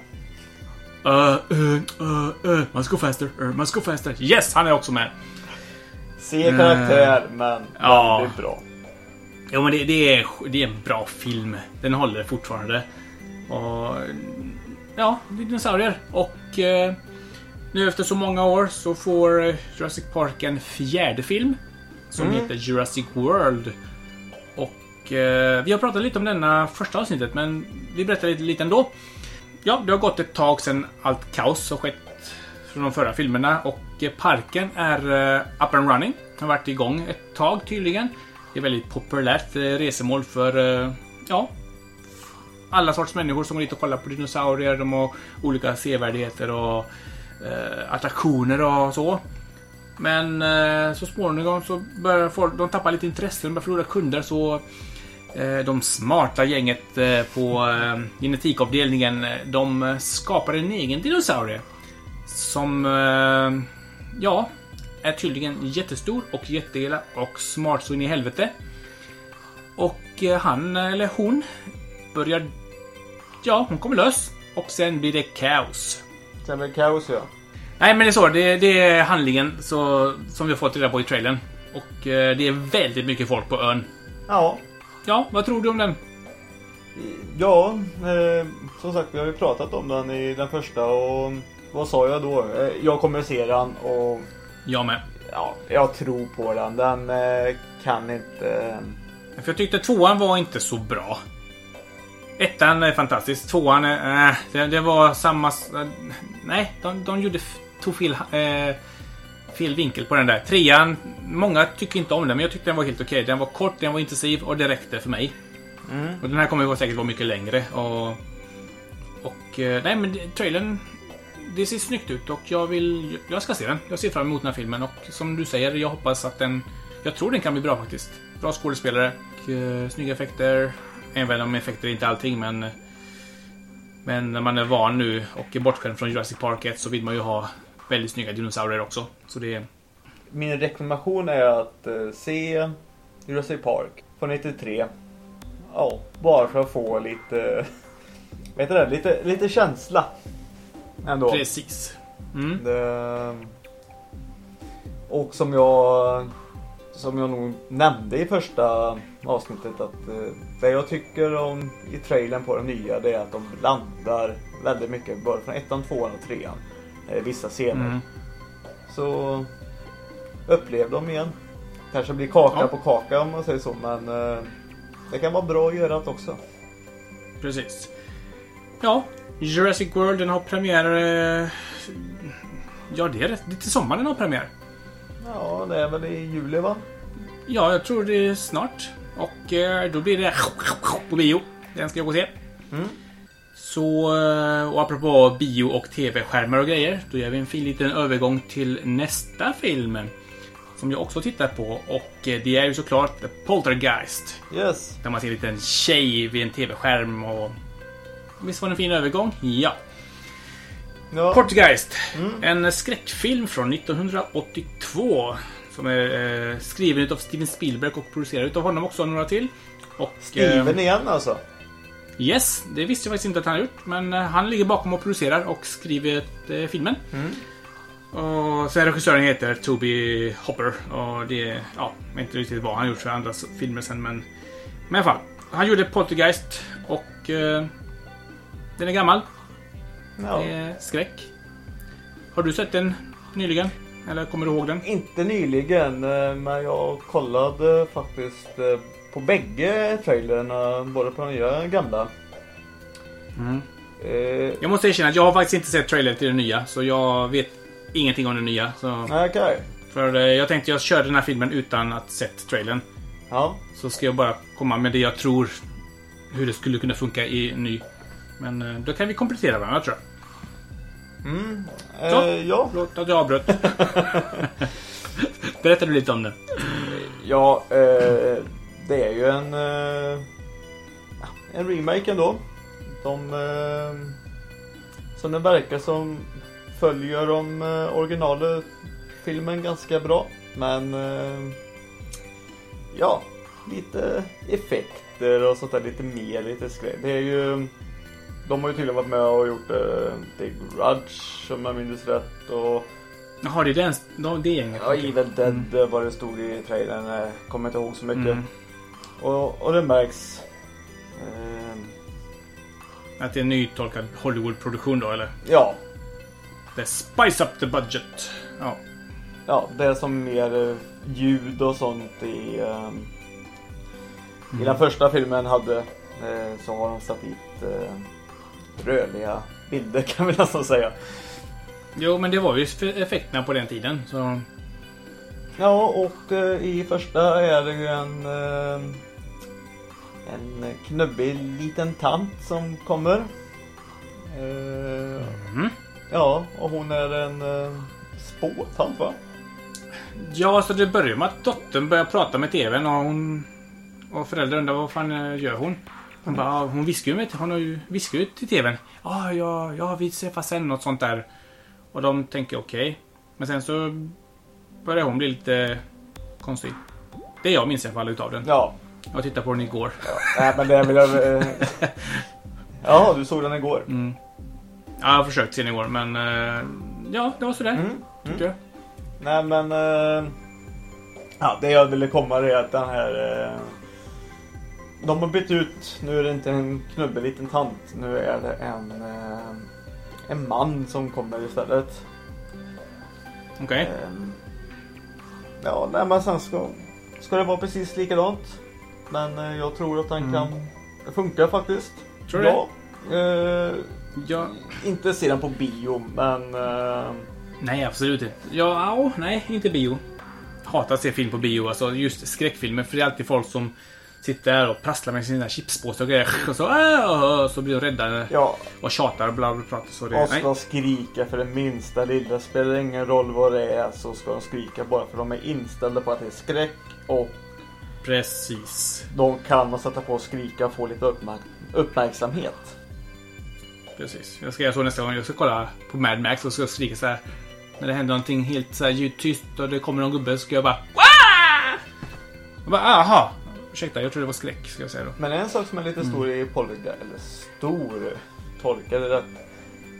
Uh, uh, uh, uh, must go faster, uh, must go faster. Yes, han är också med. Se karaktär, men ja. väldigt bra. Jo, men det, det, är, det är en bra film. Den håller fortfarande. Och... Ja, dinosaurier. Och... Eh, nu efter så många år så får Jurassic Park en fjärde film. Som Mm. heter Jurassic World. Och... Eh, vi har pratat lite om denna första avsnittet, men vi berättar lite, lite ändå. Ja, det har gått ett tag sedan allt kaos har skett från de förra filmerna och eh, parken är eh, up and running. Har varit igång ett tag tydligen. Det är väldigt populärt eh, resemål för, eh, ja, alla sorts människor som går dit och kollar på dinosaurier. De har olika sevärdheter och eh, attraktioner och så. Men eh, så småningom så börjar folk de tappa lite intresse, de börjar förlora kunder så eh, de smarta gänget eh, på eh, genetikavdelningen eh, de skapar en egen dinosaurie. Som eh, ja, är tydligen jättestor och jätteelak och smart så in i helvete. Och eh, han eller hon börjar... Ja, hon kommer lös. Och sen blir det kaos. Sen blir det kaos ja. Nej, men det är så. Det, det är handlingen så, som vi har fått reda på i trailern. Och eh, det är väldigt mycket folk på ön. Ja. Ja, vad tror du om den? Ja, eh, som sagt vi har ju pratat om den i den första och vad sa jag då? Eh, jag kommer se den och Jag med. ja, jag tror på den. Den eh, kan inte... För jag tyckte tvåan var inte så bra. Ettan är fantastisk. Tvåan. Äh, det, det var samma... äh, nej, de, de gjorde... Tog fel, äh, fel vinkel på den där. Trean... Många tycker inte om den, men jag tyckte den var helt okej. Den var kort, den var intensiv och det räckte för mig. Och den här kommer säkert vara mycket längre. Och... Och... eh, nej, men trailern... Det ser snyggt ut och jag vill... Jag ska se den. Jag ser fram emot den här filmen och som du säger, jag hoppas att den... Jag tror den kan bli bra faktiskt. Bra skådespelare, och, eh, snygga effekter. Även om effekter är inte allting, men... Men när man är van nu och är bortskämd från Jurassic Park 1 så vill man ju ha väldigt snygga dinosaurier också. Så det. Min rekommendation är att eh, se Jurassic Park från 93. Ja, bara för att få lite... *laughs* Vet du det? Lite, lite känsla. Ändå. Precis. Mm. Det, och som jag som jag nog nämnde i första avsnittet att eh, det jag tycker om i trailern på den nya det är att de blandar väldigt mycket både från ettan, tvåan och trean. Eh, vissa scener. Mm. Så upplev dem igen. Kanske blir kaka Ja. på kaka om man säger så men eh, det kan vara bra att göra det också. Precis. Ja, Jurassic World den har premiär... eh, Ja, det är rätt. Det är till sommaren den har premiär. Ja, det är väl i juli va? Ja, jag tror det är snart. Och eh, då blir det på bio. Den ska jag gå och se. Mm. Så, eh, och apropå bio och tv-skärmar och grejer. Då gör vi en fin liten övergång till nästa film. Som jag också tittar på. Och det är ju såklart Poltergeist. Yes. Där man ser en liten tjej vid en tv-skärm och... Visst var det en fin övergång? Ja. Ja. Poltergeist. En skräckfilm från 1982. Som är eh, skriven av Steven Spielberg och producerad av honom också, några till. Och, Steven eh, igen alltså. Yes, det visste jag faktiskt inte att han gjort. Men eh, han ligger bakom och producerar och skriver eh, filmen. Och sen regissören heter Toby Hopper. Och det, ja, jag vet inte riktigt vad han har gjort för andra filmer sen men... Men i alla fall. Han gjorde Poltergeist och... Eh, den är gammal. Ja. Det är skräck. Har du sett den nyligen? Eller kommer du ihåg den? Inte nyligen, eh, men jag kollade faktiskt eh, på bägge trailerna, både på den nya och den gamla. Mm. Eh, Jag måste erkänna att jag har faktiskt inte sett trailern till den nya. Så jag vet ingenting om den nya. Så, Okej. för eh, jag tänkte jag körde den här filmen utan att sett trailern. Ja. Så ska jag bara komma med det jag tror hur det skulle kunna funka i ny. Men eh, då kan vi komplettera varandra tror jag. Mm. Så. Eh, ja. Förlåt att jag avbröt. *laughs* Berätta du lite om den. Ja, eh, det är ju en, eh, en remake ändå. De, eh, som det verkar som följer de eh, originala filmen ganska bra. Men eh, ja, lite effekter och sånt där lite mer, lite skräck. Det är ju de har ju tydligen varit med och gjort eh, The Grudge om jag minns rätt och Jaha, det är den, de- det gänget. Ja. Evil Dead eh, var det stod i trailern. eh, Kommer inte ihåg så mycket. Mm. Och, och det märks. Eh, Att det är en nytolkad Hollywood-produktion då, eller? ja, Det är Spice Up the Budget. Ja. ja, det är som mer eh, ljud och sånt i, eh, i den första filmen hade. Eh, så har de satt dit eh, rörliga bilder *laughs* kan vi nästan säga. Jo, men det var ju effekterna på den tiden. Så... Ja, och eh, i första är det ju en... Eh, en knubbig liten tant som kommer. Eh, Mm. ja, och hon är en eh, spåtant va? Ja, så det börjar med att dottern börjar prata med TVn och hon... Och föräldrar undrar vad fan eh, gör hon? Hon bara, "Ja, hon viskar ju med hon har ju viskar ju till TVn. Ja, ja, ja, vi träffas sen, något sånt där. Och de tänker okej. Men sen så börjar hon bli lite konstig. Det jag minns i alla fall utav den. Ja. Jag tittade på den igår. Nej men det är väl... eh, *laughs* Ja, du såg den igår. Mm. Ja, jag har försökt se den igår, men... eh, Ja, det var sådär. Mm. Tycker jag. Nej men... eh, Ja, det jag ville komma är att den här... eh, De har bytt ut, nu är det inte en knubbig liten tant. Nu är det en... eh, En man som kommer istället. Okej. Ehm, Ja, nej men sen ska, ska det vara precis likadant. Men eh, jag tror att den Mm. kan funka faktiskt. Tror du ja, eh, Ja, Inte se den på bio, men... eh, nej, absolut inte. Ja, au, nej, inte bio. Hatar att se film på bio, alltså just skräckfilmer. För det är alltid folk som sitter där och prasslar med sina chipspåsar och grejer. *laughs* Och så, äh, så blir de rädda ja, och tjatar och bla bla bla. Så det, och nej. ska skrika för det minsta lilla. Spelar ingen roll vad det är så ska de skrika bara för de är inställda på att det är skräck. Och Precis. de kan sätta på och skrika och få lite uppmärk- uppmärksamhet. Precis. Jag ska göra så nästa gång. Jag ska kolla på Mad Max och ska skrika så här. När det händer någonting helt så här ljudtyst och det kommer någon gubbe så ska jag bara Wah! Jag bara, aha. Ursäkta, jag tror det var skräck ska jag säga då. Men en sak som är lite stor i Poltergeist, eller stor, tolkade rätt.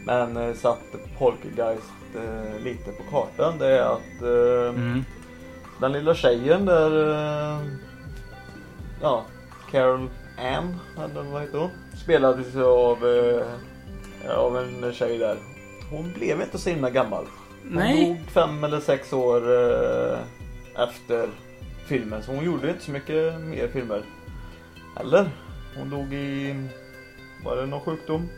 Men eh, satte Poltergeist eh, lite på kartan. Det är att eh, Mm. den lilla tjejen där, eh, ja, Carol Ann, eller vad heter hon? Spelades av, eh, av en tjej där. Hon blev inte så himla gammal. Hon Nej. dog fem eller sex år eh, efter filmen. Så hon gjorde inte så mycket mer filmer. Eller? Hon dog i... Var det någon sjukdom?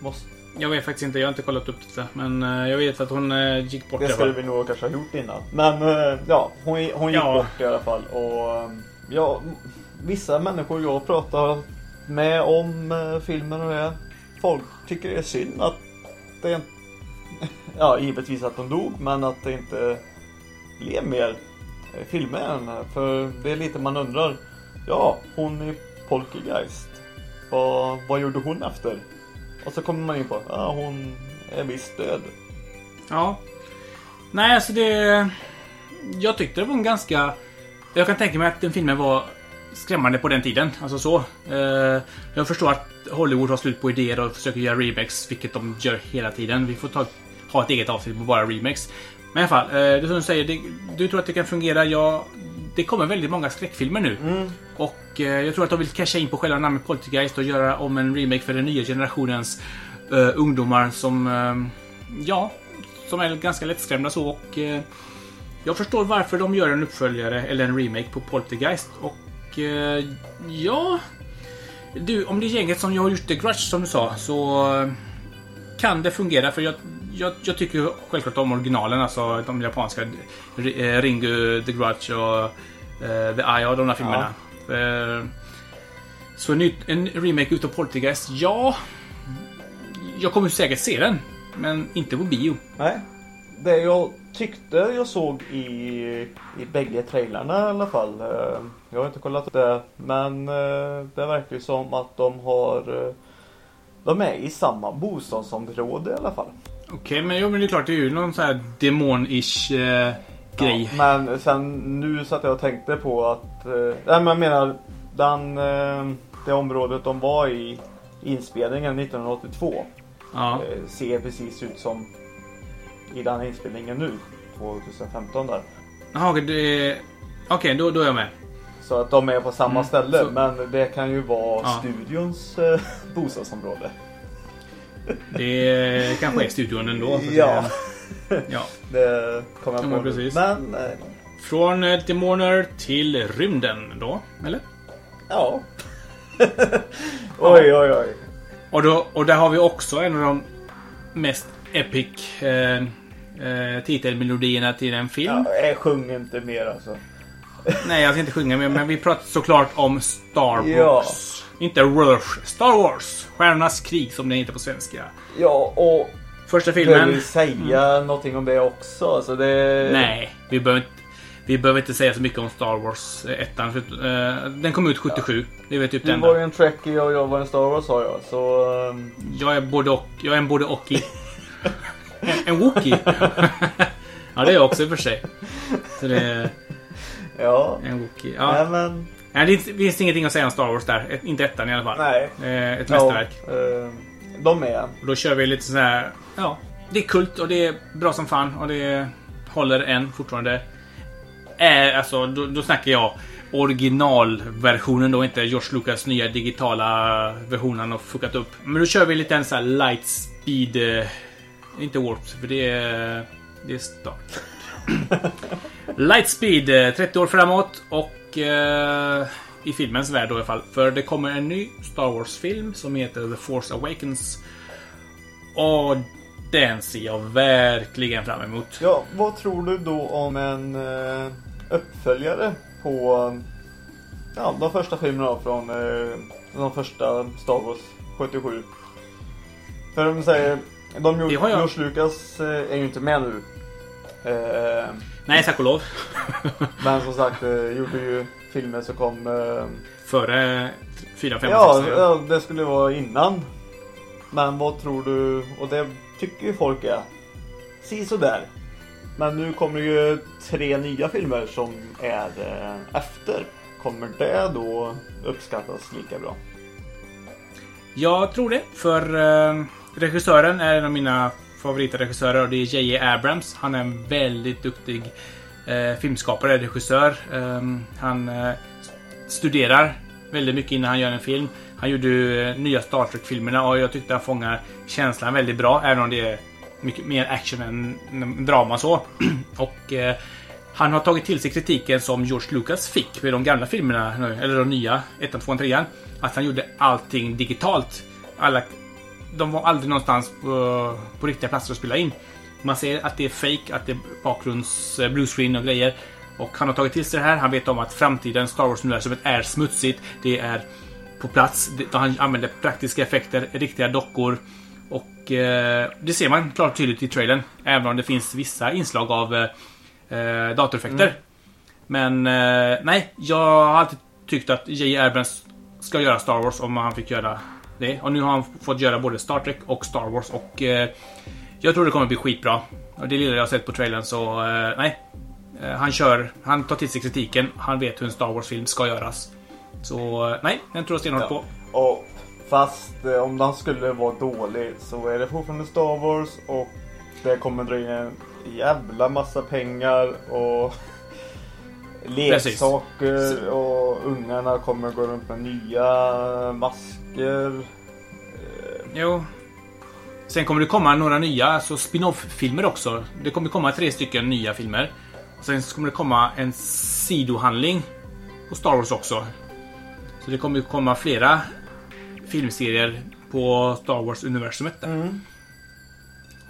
Måste, Jag vet faktiskt inte, jag har inte kollat upp det. Men eh, jag vet att hon eh, gick bort det skulle vi nog kanske ha gjort innan. Men eh, ja, hon, hon gick Ja. bort i alla fall. Och ja, vissa människor jag pratar med om filmen och det. Folk tycker det är synd att det inte... *laughs* Ja, givetvis att hon dog, men att det inte blev mer filmer än. För det är lite man undrar. Ja, hon är Poltergeist. Vad, vad gjorde hon efter? Och så kommer man in på, ja hon är visst död. Ja. Nej, alltså det... Jag tyckte det var en ganska... Jag kan tänka mig att den filmen var skrämmande på den tiden. Alltså så. Eh, jag förstår att Hollywood har slut på idéer och försöker göra remakes, vilket de gör hela tiden. Vi får ta, ha ett eget avsnitt på bara remakes. Men i alla fall, eh, det som du säger, det, du tror att det kan fungera. Ja, det kommer väldigt många skräckfilmer nu. Mm. Och eh, jag tror att de vill casha in på själva namnet Poltergeist och göra om en remake för den nya generationens eh, ungdomar som... eh, ja, som är ganska lättskrämda så och... eh, jag förstår varför de gör en uppföljare eller en remake på Poltergeist och... ja... Du, om det är gänget som jag har gjort The Grudge som du sa så... kan det fungera för jag, jag, jag tycker självklart om originalen, alltså de japanska. Eh, Ringu, The Grudge och eh, The Eye och de där filmerna. Eh, så en, en remake utav Poltergeist, ja... Jag kommer säkert se den. Men inte på bio. Nej. Det jag tyckte jag såg i, i bägge trailarna i alla fall. Jag har inte kollat det. Men det verkar ju som att de har... De är i samma bostadsområde i alla fall. Okej, men, jo, men det är klart det är ju någon sån här demon-ish eh, grej. Ja, men sen nu satt jag och tänkte på att... eh, Nej men jag menar den, eh, det området de var i inspelningen 1982 Ja. eh, ser precis ut som i den inspelningen nu. 2015 där. Jaha, okej. Okej, då, då är jag med. Så att de är på samma Mm, ställe. så- Men det kan ju vara Ja. studions eh, *laughs* bostadsområde. Det kanske är studion ändå. Ja. säga. ja. Det kommer jag Ja, på nu. precis. Men eh, Från eh, demoner till rymden då, eller? ja. *laughs* oj oj oj. Och, då, och där har vi också en av de mest epic eh, eh, titelmelodierna till en film. Ja, jag sjung inte mer alltså. Nej, jag ska inte sjunga mer, men vi pratar såklart om Star Wars. Ja. Inte Rush. Star Wars. Stjärnornas krig som det heter på svenska. Ja, och Första behöver filmen. vi säga någonting om det också? Alltså det... Nej, vi behöver inte. Vi behöver inte säga så mycket om Star Wars eh, ettan. för, eh, Den kom ut 77. Det är typ Du var ju en Trekkie och jag var en Star Wars sa jag. Så... ehm, Jag är både och. Jag är en både och. En, en Wookie. *laughs* ja, det är jag också i och för sig. Så det är Ja. en Wookie. Nej Ja. men... Nej, det finns ingenting att säga om Star Wars där. Inte ettan i alla fall. Nej. Eh, Ett Ja, mästerverk. ehm, de är. Och då kör vi lite sån här... Ja, det är kult och det är bra som fan och det håller än fortfarande. Är, alltså, då, då snackar jag originalversionen då, inte George Lucas nya digitala version han har fuckat upp. Men då kör vi lite en sån här light speed... Eh, inte warp, för det är... Det är Star Trek. *clears throat* Lightspeed, eh, 30 år framåt och eh, i filmens värld då i alla fall. För det kommer en ny Star Wars-film som heter The Force Awakens. Och den ser jag verkligen fram emot. Ja, vad tror du då om en eh, uppföljare på ja, de första filmerna från eh, de första Star Wars 77? För de säger, de jag. George Lucas eh, är ju inte med nu. Eh, Nej, tack och lov. *laughs* men som sagt, eh, gjorde ju filmer som kom eh, Före 4, 5, Ja, 6 ja, det skulle vara innan. Men vad tror du? Och det tycker ju folk är si sådär. Men nu kommer ju tre nya filmer som är efter. Kommer det då uppskattas lika bra? Jag tror det. För regissören är en av mina favoritregissörer och det är J.J. Abrams. Han är en väldigt duktig eh, filmskapare, regissör. Eh, han eh, studerar väldigt mycket innan han gör en film. Han gjorde ju, eh, nya Star Trek-filmerna och jag tyckte han fångar känslan väldigt bra. Även om det är mycket mer action än drama så. *clears throat* och eh, han har tagit till sig kritiken som George Lucas fick med de gamla filmerna, eller de nya, 1, 2, 3. Att han gjorde allting digitalt. Alla, de var aldrig någonstans på, på riktiga platser att spela in. Man ser att det är fake, att det är bakgrunds eh, bluescreen och grejer. Och han har tagit till sig det här. Han vet om att framtiden Star Wars-universumet är smutsigt. Det är på plats. Han använder praktiska effekter, riktiga dockor. Och eh, det ser man klart och tydligt i trailern. Även om det finns vissa inslag av eh, eh, datoreffekter. Men eh, nej, jag har alltid tyckt att J. Abrams ska göra Star Wars om han fick göra det. Och nu har han fått göra både Star Trek och Star Wars och eh, jag tror det kommer bli skitbra. Och det lilla jag sett på trailern så eh, nej. Eh, han kör, han tar till sig kritiken. Han vet hur en Star Wars-film ska göras. Så eh, nej, den tror jag stenhårt på. Och fast eh, om den skulle vara dålig så är det fortfarande Star Wars och det kommer dra in en jävla massa pengar och leksaker och ungarna kommer gå runt med nya masker. Jo. Sen kommer det komma några nya alltså spin-off-filmer också. Det kommer komma tre stycken nya filmer. Och sen kommer det komma en sidohandling på Star Wars också. Så det kommer komma flera filmserier på Star Wars-universumet. Mm.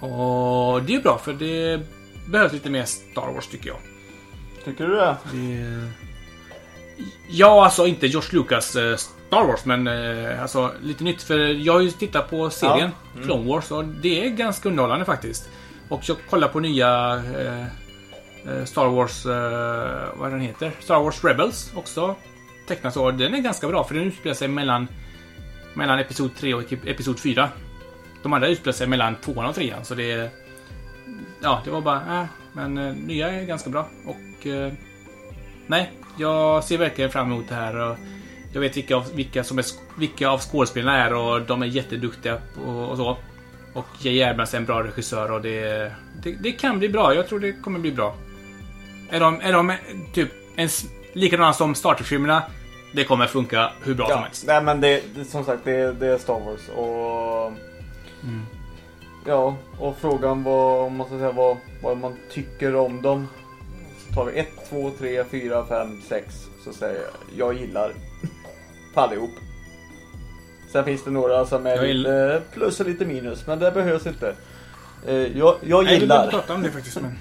Och det är bra för det behövs lite mer Star Wars tycker jag. Tycker du det? Det... Ja, alltså inte George Lucas eh, Star Wars, men eh, alltså lite nytt. För jag har ju tittat på serien Ja. Clone Wars och det är ganska underhållande faktiskt. Och jag kollar på nya eh, eh, Star Wars, vad den heter? Star Wars Rebels också. Tecknat så. Den är ganska bra för den utspelar sig mellan, mellan Episod 3 och Episod 4. De andra utspelar sig mellan 2 och 3 så det. Ja, det var bara... Äh, men eh, nya är ganska bra och... Eh, nej, jag ser verkligen fram emot det här. Och jag vet vilka av, vilka som är, vilka av skådespelarna är och de är jätteduktiga och, och så. Och J. Abrams är en bra regissör och det, det, det kan bli bra. Jag tror det kommer bli bra. Är de, är de eh, typ en, likadana som Star Trek-filmerna? Det kommer funka hur bra som Ja, helst. nej men det, det som sagt det, det är Star Wars och Mm. Ja, och frågan var om man ska säga vad, vad man tycker om dem. Så tar vi 1, 2, 3, 4, 5, 6 så säger jag jag gillar på *laughs* allihop. Sen finns det några som är lite plus och lite minus men det behövs inte. Eh, Jag, jag Nej, behöver gillar. inte prata om det faktiskt. Men...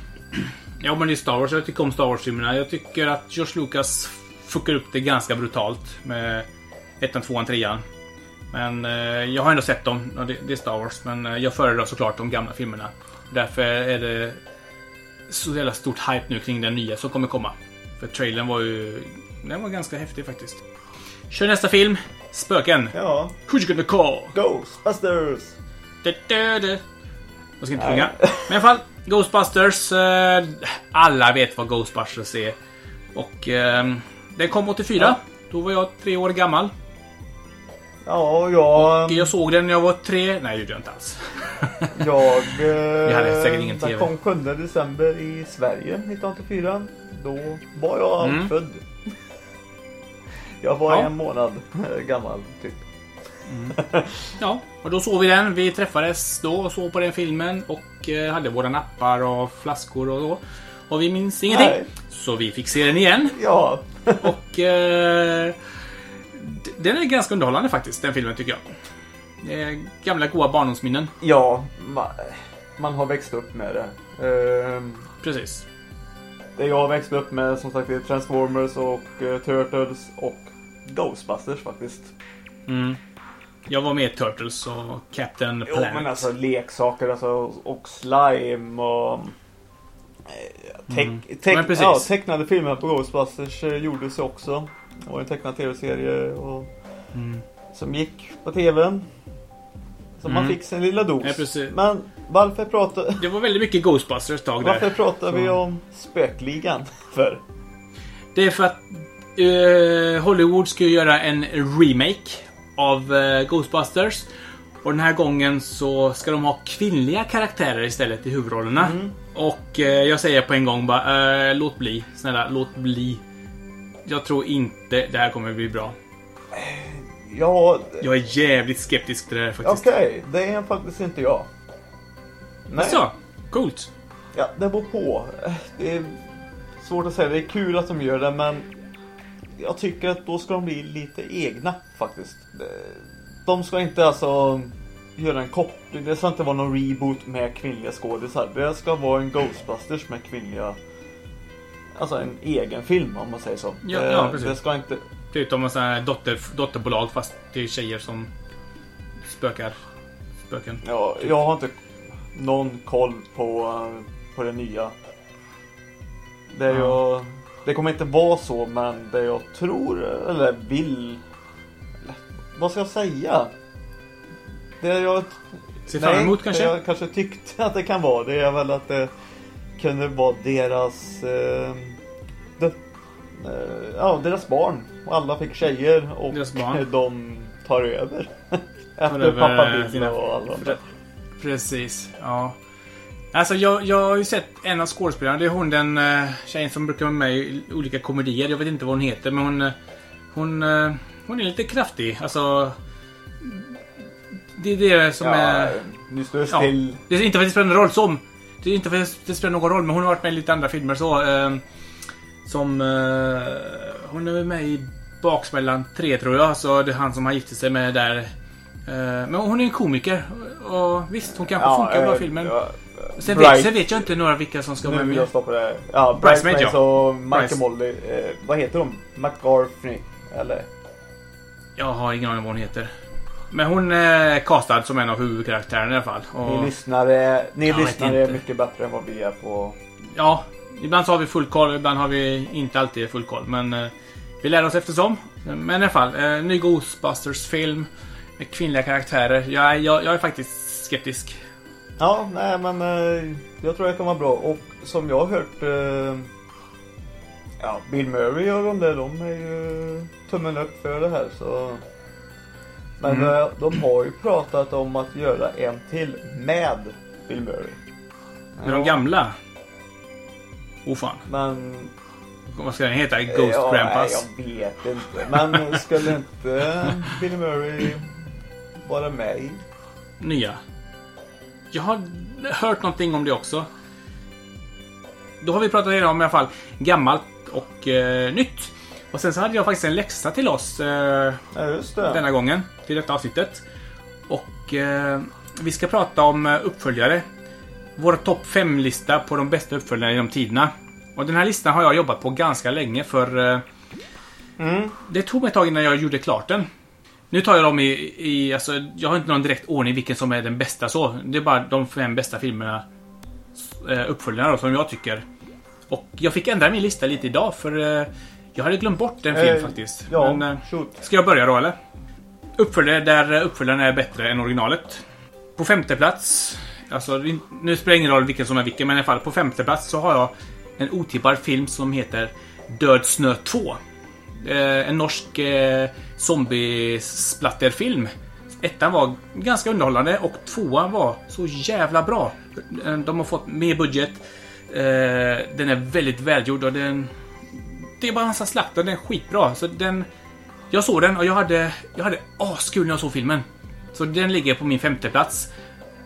Ja, men det är Star Wars. Jag tycker om Star Wars-filmerna. Jag tycker att George Lucas fuckar upp det ganska brutalt med ettan, tvåan, trean. Men eh, jag har ändå sett dem. Det, är Star Wars. Men eh, jag föredrar såklart de gamla filmerna. Därför är det så jävla stort hype nu kring den nya som kommer komma. För trailern var ju... Den var ganska häftig faktiskt. Kör nästa film. Spöken. Ja. Who's gonna call? Ghostbusters! Du, du, du. Jag ska inte sjunga. Men i alla fall, Ghostbusters. Eh, alla vet vad Ghostbusters är. Och eh, den kom 84. Ja. Då var jag tre år gammal. Ja, jag... Jag såg den när jag var tre. Nej, det gjorde jag inte alls. *laughs* Jag... eh, Vi hade säkert ingen TV. kom 7 december i Sverige 1984. Då var jag Mm. född. Jag var Ja. en månad eh, gammal, typ. *laughs* Ja, och då såg vi den. Vi träffades då och såg på den filmen och eh, hade våra nappar och flaskor och så. Och vi minns ingenting. Nej. Så vi fick se den igen. Ja. Och eh, den är ganska underhållande faktiskt, den filmen tycker jag. Det är gamla goa barndomsminnen. Ja, man, man har växt upp med det. Ehm, Precis. det jag har växt upp med som sagt är Transformers och eh, Turtles och Ghostbusters faktiskt. Mm. Jag var med i Turtles och Captain Jo Planet. men alltså leksaker alltså, och slime och... eh, Teck, Mm. teck, ja, tecknade filmer på Ghostbusters eh, gjordes också. Det var en tecknad tv-serie och, Mm. som gick på tvn. Så man Mm. fick sin lilla dos. Ja. Men varför pratar, *laughs* Det var väldigt mycket Ghostbusters ett tag där. varför pratar vi Så. om Spökligan *laughs* för? Det är för att eh, Hollywood ska göra en remake av eh, Ghostbusters. Och den här gången så ska de ha kvinnliga karaktärer istället i huvudrollerna. Mm. Och eh, jag säger på en gång bara, eh, låt bli. Snälla, låt bli. Jag tror inte det här kommer bli bra. Ja, Jag är jävligt skeptisk till det här faktiskt. okej. det är faktiskt inte jag. Nej. Så, coolt. Ja, det beror på. Det är svårt att säga. Det är kul att de gör det, men jag tycker att då ska de bli lite egna faktiskt. De ska inte alltså göra en koppling. Det ska inte vara någon reboot med kvinnliga skådisar. Det ska vara en Ghostbusters med kvinnliga... Alltså en egen film om man säger så. Ja, det, ja, precis. det ska inte... Typ om en dotter, dotterbolag fast det är tjejer som spökar. Spöken. Ja, jag har inte någon koll på, på det nya. Det, Ja. jag, det kommer inte vara så, men det jag tror, eller vill... eller, Vad ska jag säga? Det jag... Ser fram emot kanske? Det jag kanske tyckte att det kan vara, det är väl att det kunde vara deras... Eh, det, eh, ja, deras barn. Och alla fick tjejer och Deras barn. *laughs* de tar över. *laughs* Efter över pappa Bill sina- och alla de där. Precis, ja. Alltså jag, jag har ju sett en av skådespelarna. Det är hon den uh, tjejen som brukar vara med i olika komedier. Jag vet inte vad hon heter men hon... eh, Hon, eh, hon är lite kraftig. Alltså... Det är det som är... nu står det Ja. still. Det är inte för att det spelar någon roll som... Det är inte för att det spelar någon roll men hon har varit med i lite andra filmer så. eh, som... eh, hon är med i Baksmällan 3 tror jag. Så det är han som har gift sig med där. Eh, men hon är en komiker. Och visst, hon kanske funkar bra i eh, filmen. ja, Sen, vet, sen vet jag inte några vilka som ska vara Nu vill med. jag stoppa det. Ja, Bridesmaid, Bridesmaids ja. och Mike Molly. Eh, vad heter de? McGarfney? Eller? Jag har ingen aning vad hon heter. Men hon är castad som en av huvudkaraktärerna i alla fall. Och, Ni lyssnare, ni Jag lyssnare är mycket bättre än vad vi är på... ja, ibland så har vi full koll, ibland har vi inte alltid full koll. Men eh, vi lär oss eftersom. Men i alla fall, eh, ny Ghostbusters-film med kvinnliga karaktärer. Jag, jag, jag är faktiskt skeptisk. Ja, nej men eh, jag tror det kan vara bra. Och som jag har hört... Eh, ja, Bill Murray och de där, de är ju tummen upp för det här så... Men Mm. eh, de har ju pratat om att göra en till med Bill Murray. Med de gamla. Oh fan. Men... Vad ska den heta? Ghost ja, Grandpas? Nej, jag vet inte. Men skulle inte Bill Murray vara med i? Nya. Jag har hört någonting om det också. Då har vi pratat redan om i alla fall gammalt och eh, nytt. Och sen så hade jag faktiskt en läxa till oss eh, Ja, denna gången. Till detta avsnittet. Och eh, vi ska prata om eh, uppföljare. vår topp 5-lista på de bästa uppföljarna genom tiderna. Och den här listan har jag jobbat på ganska länge för eh, Mm. det tog mig ett tag innan jag gjorde klart den. Nu tar jag dem i, i alltså, jag har inte någon direkt ordning vilken som är den bästa så. Det är bara de fem bästa filmerna, eh, uppföljarna då, som jag tycker. Och jag fick ändra min lista lite idag för eh, jag hade glömt bort en film Eh, faktiskt. Ja, Men, eh, shoot. Ska jag börja då eller? Uppföljare där uppföljaren är bättre än originalet. På femte plats, alltså nu spelar det ingen roll vilken som är vilken, men i alla fall på femte plats så har jag en otippad film som heter Död snö 2. Eh, en norsk eh, zombiesplatterfilm. Ettan var ganska underhållande och tvåan var så jävla bra. Eh, De har fått mer budget. Eh, den är väldigt välgjord och den... Det är bara en massa slakt och den är skitbra. Så den... Jag såg den och jag hade, jag hade askul när jag såg filmen. Så den ligger på min femte plats.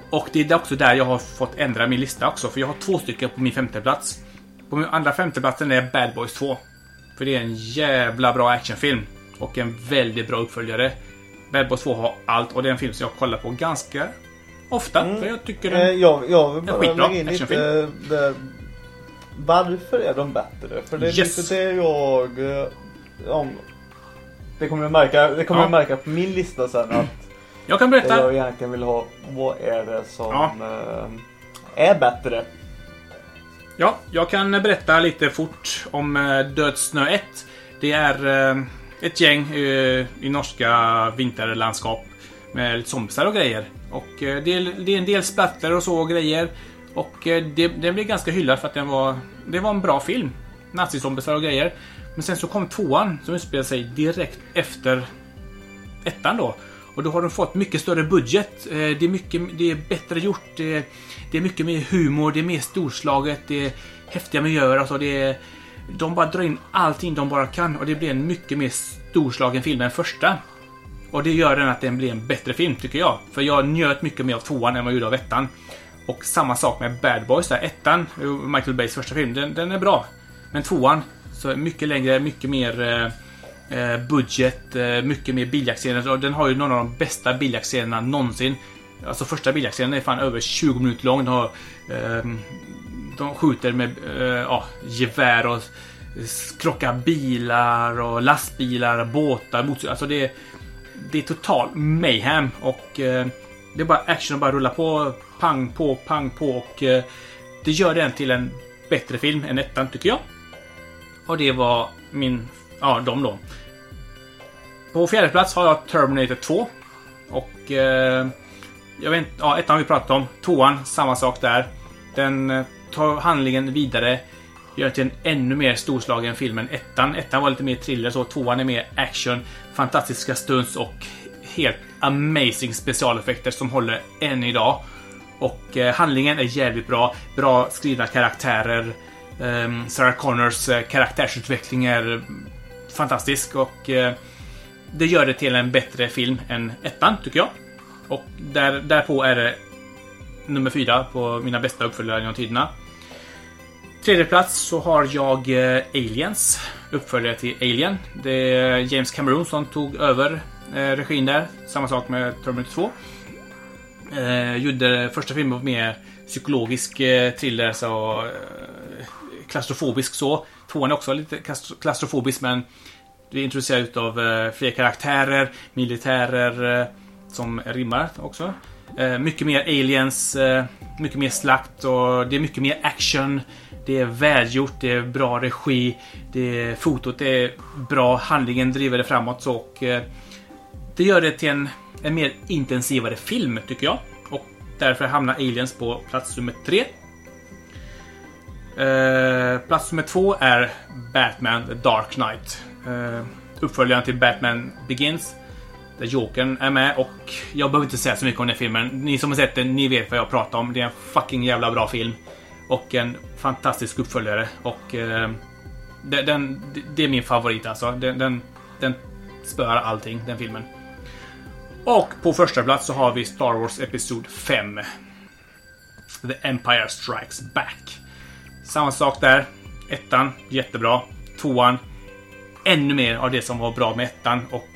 Och det är också där jag har fått ändra min lista också, för jag har två stycken på min femte plats. På min andra femteplatsen är Bad Boys 2. För det är en jävla bra actionfilm. Och en väldigt bra uppföljare. Bad Boys 2 har allt och det är en film som jag kollar på ganska ofta. För jag tycker den... Eh, jag, jag vill bara skitbra lägga in lite actionfilm. där. Varför är de bättre? För det är Yes. lite det jag... eh, Om, det kommer jag märka, det kommer Ja. jag märka på min lista sen att Jag kan det berätta. jag egentligen vill ha, vad är det som Ja. eh, är bättre? Ja, jag kan berätta lite fort om eh, Dödsnö 1. Det är ett gäng i norska vinterlandskap med lite zombisar och grejer. Och det, är, det är en del splatter och så och grejer. Och eh, det, den blev ganska hyllad för att den var, det var en bra film. Nazizombisar och grejer. Men sen så kom tvåan som utspelar sig direkt efter ettan då. Och då har de fått mycket större budget. Eh, det är, mycket, det är bättre gjort. Det, det är mycket mer humor. Det är mer storslaget. Det är häftiga miljöer. Alltså det är, de bara drar in allting de bara kan. Och det blir en mycket mer storslagen film än första. Och det gör den att den blir en bättre film tycker jag. För jag njöt mycket mer av tvåan än vad jag gjorde av ettan. Och samma sak med Bad Boys där. Ettan, Michael Bays första film, den, den är bra. Men tvåan, så mycket längre, mycket mer eh, eh, budget, eh, mycket mer biljaktscener. Och den har ju några av de bästa biljaktscenerna någonsin. Alltså första biljaktscenen är fan över 20 minuter lång. De, har, eh, de skjuter med eh, ja, gevär och krockar bilar och lastbilar, båtar, motorcyklar. Alltså det är, det är total mayhem och eh, det är bara action och bara rulla på. Pang på, pang på och eh, det gör den till en bättre film än ettan tycker jag. Och det var min, ja de då. På fjärde plats har jag Terminator 2. Och eh, jag vet inte, ja ettan har vi pratat om. Tvåan, samma sak där. Den eh, tar handlingen vidare. Gör till en ännu mer storslagen film än ettan. Ettan var lite mer thriller så. Tvåan är mer action. Fantastiska stunts och helt amazing specialeffekter som håller än idag. Och eh, handlingen är jävligt bra. Bra skrivna karaktärer. Eh, Sarah Connors eh, karaktärsutveckling är fantastisk och eh, det gör det till en bättre film än ettan, tycker jag. Och där, därpå är det nummer fyra på mina bästa uppföljare genom tiderna. Tredje plats så har jag eh, Aliens. Uppföljare till Alien. Det är James Cameron som tog över eh, regin där. Samma sak med Terminator 2. Eh, gjorde första filmen var mer psykologisk eh, thriller, så eh, klaustrofobisk så. Tvåan är också lite klaustrofobisk men vi är utav eh, fler karaktärer, militärer eh, som rimmar också. Eh, mycket mer aliens, eh, mycket mer slakt och det är mycket mer action. Det är välgjort, det är bra regi, det är, fotot är bra, handlingen driver det framåt så och eh, det gör det till en, en mer intensivare film tycker jag. Och därför hamnar Aliens på plats nummer tre. Eh, plats nummer två är Batman The Dark Knight. Eh, uppföljaren till Batman Begins. Där Jokern är med och jag behöver inte säga så mycket om den filmen. Ni som har sett den, ni vet vad jag pratar om. Det är en fucking jävla bra film. Och en fantastisk uppföljare. Och eh, den, den, det är min favorit alltså. Den, den, den spöar allting, den filmen. Och på första plats så har vi Star Wars Episod 5. The Empire Strikes Back. Samma sak där. Ettan, jättebra. Tvåan, ännu mer av det som var bra med ettan och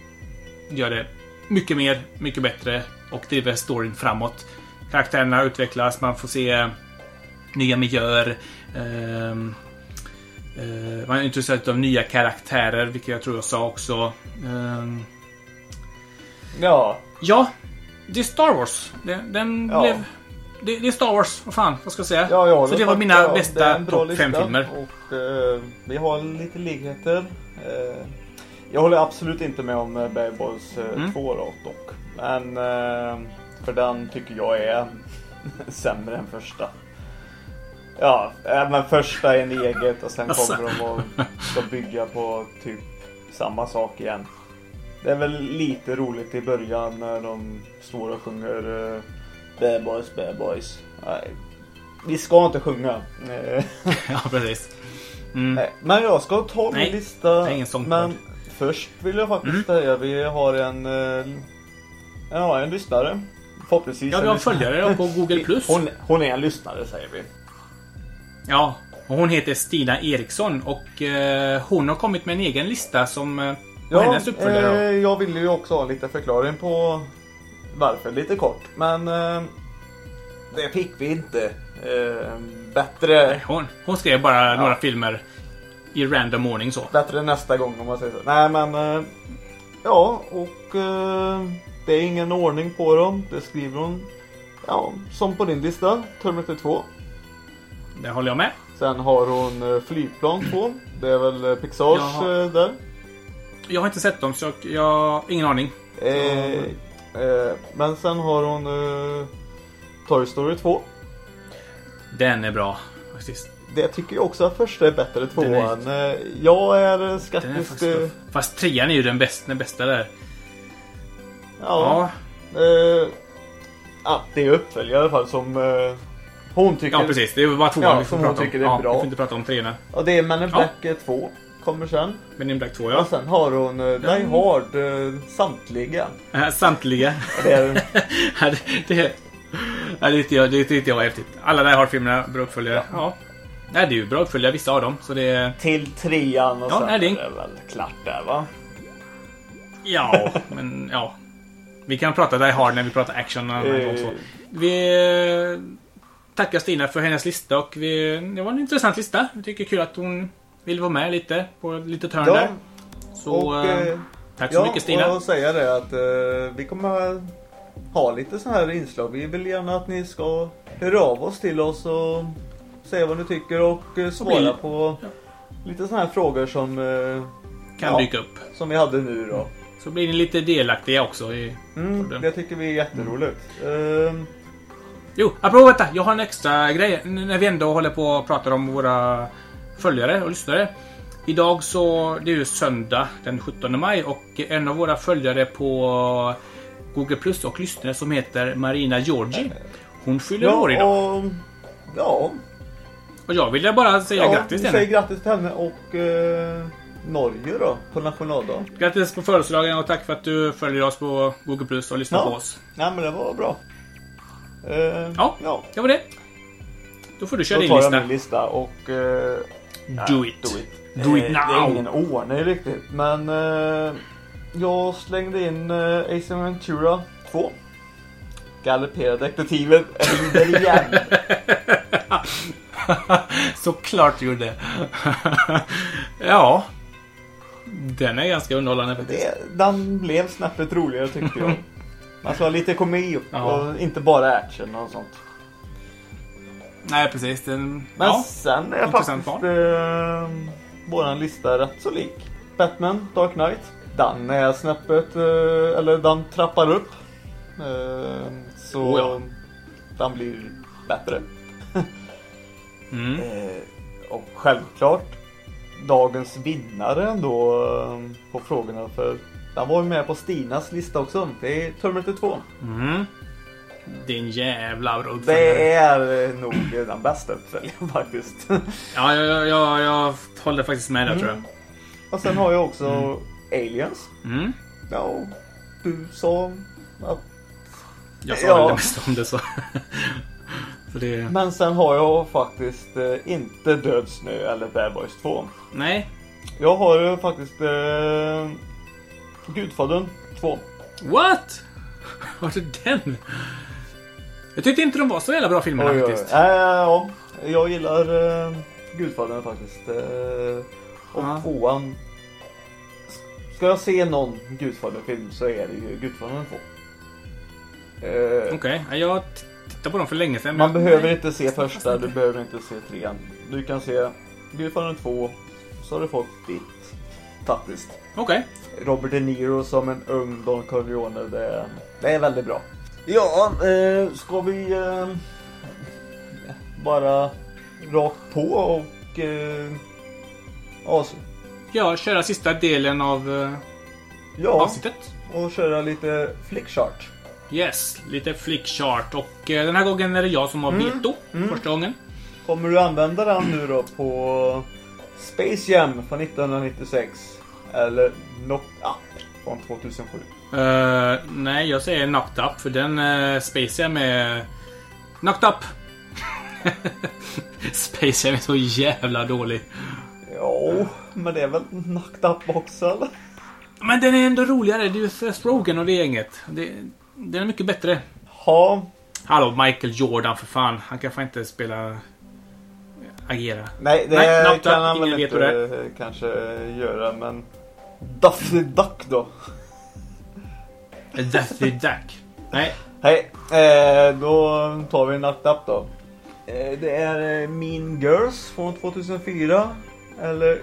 gör det mycket mer, mycket bättre och driver storyn framåt. Karaktärerna utvecklas, man får se eh, nya miljöer. Ehm, eh, man är intresserad av nya karaktärer, vilket jag tror jag sa också. Ehm, Ja, ja, det är Star Wars. Den, den Ja. blev... Det, det är Star Wars, vad fan, vad ska jag säga? ja, jag Så det var mina är bästa topp lista 5-filmer. Och eh, vi har lite likheter. Eh, jag håller absolut inte med om eh, Bad Boys eh, Mm. 2 dock. Men eh, för den tycker jag är *laughs* sämre än första. Ja, eh, men första är en eget och sen Alltså. kommer de och ska bygga på typ samma sak igen. Det är väl lite roligt i början när de står och sjunger eh, Bad Boys, Bad Boys. Nej, vi ska inte sjunga. *laughs* Ja, precis. Mm. Nej, men jag ska ta min Nej, lista. ingen men först vill jag faktiskt Mm. säga vi har en eh, Ja, en lyssnare. Förhoppningsvis Ja, vi har en följare på Google+. *laughs* Plus. Hon, hon är en lyssnare säger vi. Ja, och hon heter Stina Eriksson och eh, hon har kommit med en egen lista som eh, var hennes uppföljare. eh, då. jag ville ju också ha lite förklaring på varför lite kort. Men eh, det fick vi inte. Eh, bättre, Nej, Hon, hon skrev bara några filmer i random ordning så. bättre nästa gång om man säger så. Nej men eh, Ja och eh, det är ingen ordning på dem. Det skriver hon. Ja, som på din lista. Terminator 2. Det håller jag med. Sen har hon eh, Flygplan 2. Det är väl eh, Pixars Jaha. eh, där. Jag har inte sett dem så jag, jag har ingen aning. Eh, eh, men sen har hon eh, Toy Story 2. Den är bra faktiskt. Det tycker jag också att första är bättre tvåan. Eh, jag är är skeptisk till... tuff. Fast trean är ju den bästa, den bästa där. Ja. Ja, Eh, ja, det är uppföljare i alla fall som eh, hon tycker. ja precis. Det är bara tvåan Ja, vi får som hon prata om. är ja, bra. Vi får inte prata om treorna. Och det är Men in. Black eh, 2. Kommer sen. Men in Black 2 Och ja. sen har hon uh, Die Den- Hard eh, samtliga. Äh, Samtliga. Det är, *laughs* Ja, det, det, ja, det, tyckte jag, det tyckte jag var häftigt. Alla där har filmerna bra uppföljare. Ja. Nej, det är ju bra uppföljare vissa av dem. Så det är... till trean och Ja, sen nej, det är- är det väl klart där va? Ja, men ja. Vi kan prata Die Hard när vi pratar action och gång så. Eh, Vi eh, tackar Stina för hennes lista och vi, det var en intressant lista. Vi tycker kul att hon ville vara med lite på lite törn ja, där. Så och, eh, eh, tack så ja, mycket Stina. och säga det att eh, vi kommer ha lite så här inslag. Vi vill gärna att ni ska höra av oss till oss och säga vad ni tycker och eh, svara på ja. lite sådana här frågor som, eh, Kan ja. dyka upp. som vi hade nu då. Så blir ni lite delaktiga också i Mm, det tycker vi är jätteroligt. Ehm, Jo, apropå detta. Jag har en extra grej. När vi ändå håller på och pratar om våra följare och lyssnare. Idag så, det är ju söndag den 17 maj och en av våra följare på Google Plus och lyssnare som heter Marina Georgi. Hon fyller ja, år idag. och, ja, Och jag ville bara säga ja, grattis till säger henne. grattis till henne och eh, Norge då på nationaldagen. Grattis på födelsedagen och tack för att du följer oss på Google Plus och lyssnar Ja. på oss. Nej men det var bra. Eh, Ja. ja. Det var det. Då får du köra Då din tar jag lista. min lista och... eh, Do it. Do it. Do it Eh, Det now. är ingen ordning riktigt men eh, jag slängde in eh, Ace Ventura 2. Galopperade detektiven rider igen. *laughs* Såklart du gjorde. *laughs* ja. Den är ganska underhållande faktiskt. Det, den blev snäppet roligare tyckte jag. *laughs* Alltså lite komedi och Ja. inte bara action och sånt. Nej, precis. Den, Men ja. sen är faktiskt eh, våran lista rätt så lik. Batman, Dark Knight. Den är snäppet, eh, eller den trappar upp. Eh, så Oh ja. den blir bättre. *laughs* Mm. Eh, och självklart dagens vinnare ändå eh, på frågorna för den var ju med på Stinas lista också. Det är Terminator 2. Mm. Din jävla uppföljare. Det är eh, nog den bästa uppföljaren faktiskt. Ja, jag, jag, jag håller faktiskt med där Mm. tror jag. och sen har jag också Aliens. Mm. Ja, du sa att... Jag sa Ja. väl det mesta om det så. *laughs* det... Men sen har jag faktiskt eh, inte Död snö eller Bad Boys 2. Nej. Jag har ju faktiskt eh, Gudfadern 2. What? *laughs* Var det den? Jag tyckte inte de var så jävla bra filmerna Oj, oj, oj. faktiskt. Äh, ja. Jag gillar uh, Gudfadern faktiskt. Uh, och Ja. tvåan. Ska jag se någon Gudfadern-film så är det ju Gudfadern 2. Uh, Okej, ja, jag tittade på dem för länge sedan. Man men- behöver inte se första, du behöver inte se trean. Du kan se Gudfadern 2, så har du fått ditt. Faktiskt. Okej. Robert De Niro som en ung Don Corleone, det, det är väldigt bra. Ja, eh, ska vi eh, bara rakt på och eh, ja, så- Ja, köra sista delen av uh, ja, avsnittet. och köra lite flickchart. Yes, lite flickchart. Och eh, den här gången är det jag som har Mm. veto. Mm. Första gången. Kommer du använda den nu då på Space Jam från 1996? Eller Knocked Up från 2007? Eh, nej, jag säger Knocked Up för den uh, Space Jam är... Knocked Up! *laughs* Space Jam är så jävla dålig. Ja, men det är väl Knocked Up också eller? Men den är ändå roligare. Det är ju Seth Rogen och det gänget. Det, den är mycket bättre. Ja, Hallå, Michael Jordan för fan. Han kan fan inte spela... Agera. nej det Nej, kan Up, han väl ingen vet inte eh, kanske göra men Daffy Duck då? Daffy Duck. Nej. Hej, eh, då tar vi Knocked Up då. Eh, det är eh, Mean Girls från 2004 eller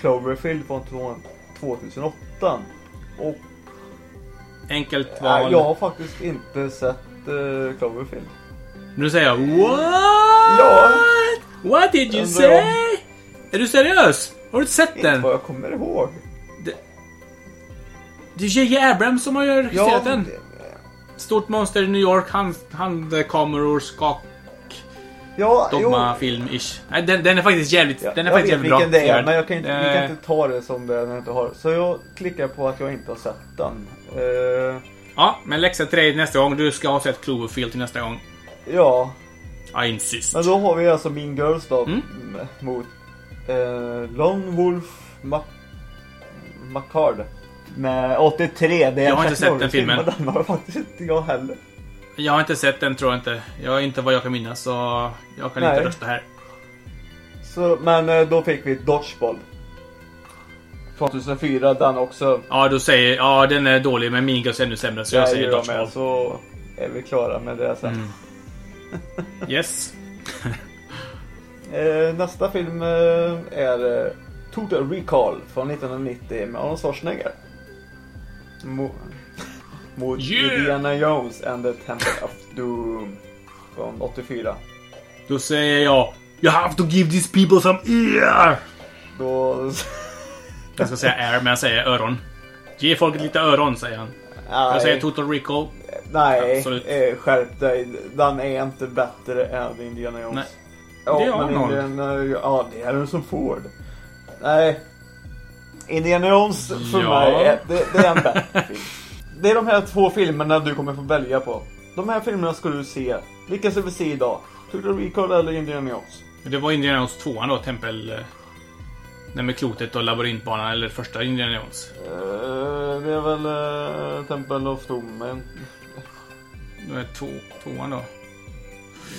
Cloverfield från två- 2008. Och Enkelt äh, val. jag har faktiskt inte sett eh, Cloverfield. Nu säger jag What? Ja. What did you Undrar say? om- Är du seriös? Har du inte sett Inte den? vad jag kommer ihåg. Det är J.J. Abrams som har regisserat den. det- Stort monster i New York, hand, handkameror, skak, ja dogma-film-ish. Nej, den, den är faktiskt jävligt, Ja, den är jag faktiskt vet jävligt bra. vilken det är, men jag kan inte, vi Eh, kan inte ta det som det när jag inte har. Så jag klickar på att jag inte har sett den. Eh, Ja, men läxa till dig nästa gång. Du ska ha sett Cloverfield till nästa gång. ja, I insist. men då har vi alltså Mean Girls då Mm. mot eh, Lone Wolf Ma- Macard. Med 83, det är Jag har inte sett den filmen. Den har faktiskt inte jag heller. Jag har inte sett den tror jag inte. Jag är inte vad jag kan minnas så jag kan Nej. inte rösta här. Så, men eh, då fick vi Dodgeball. Från 2004, den också. Ja, du säger... Ja, den är dålig men Girls är ännu sämre så jag Där säger jag med, Dodgeball. Så är vi klara med det sen. Mm. *laughs* Yes. Eh, nästa film eh, är Total Recall från 1990 med Arnold Schwarzenegger. Mo- mot Yeah! Indiana Jones and the Temple of Doom från 84. Då säger jag... You have to give these people some ear! Då... Jag ska säga air, men jag säger öron. Ge folket lite öron, säger han. Jag säger nej, Total Recall. nej Absolut. eh, skärp dig. Den är inte bättre än Indiana Jones. Nej. Ja, Det är men Arnold. Indiana, ja, det är den som Ford. Nej. Indiana Jones för Ja. mig, är, det, det är en bättre film. Det är de här två filmerna du kommer få välja på. De här filmerna ska du se. Vilka ska vi se idag? Total Recall eller Indiana Jones? Det var Indiana Jones 2 då, tempel... eh, Den med klotet och labyrintbanan, eller första Indiana Jones. Eh, det är väl uh, Temple of Doom. Men... Det är två, tvåan då.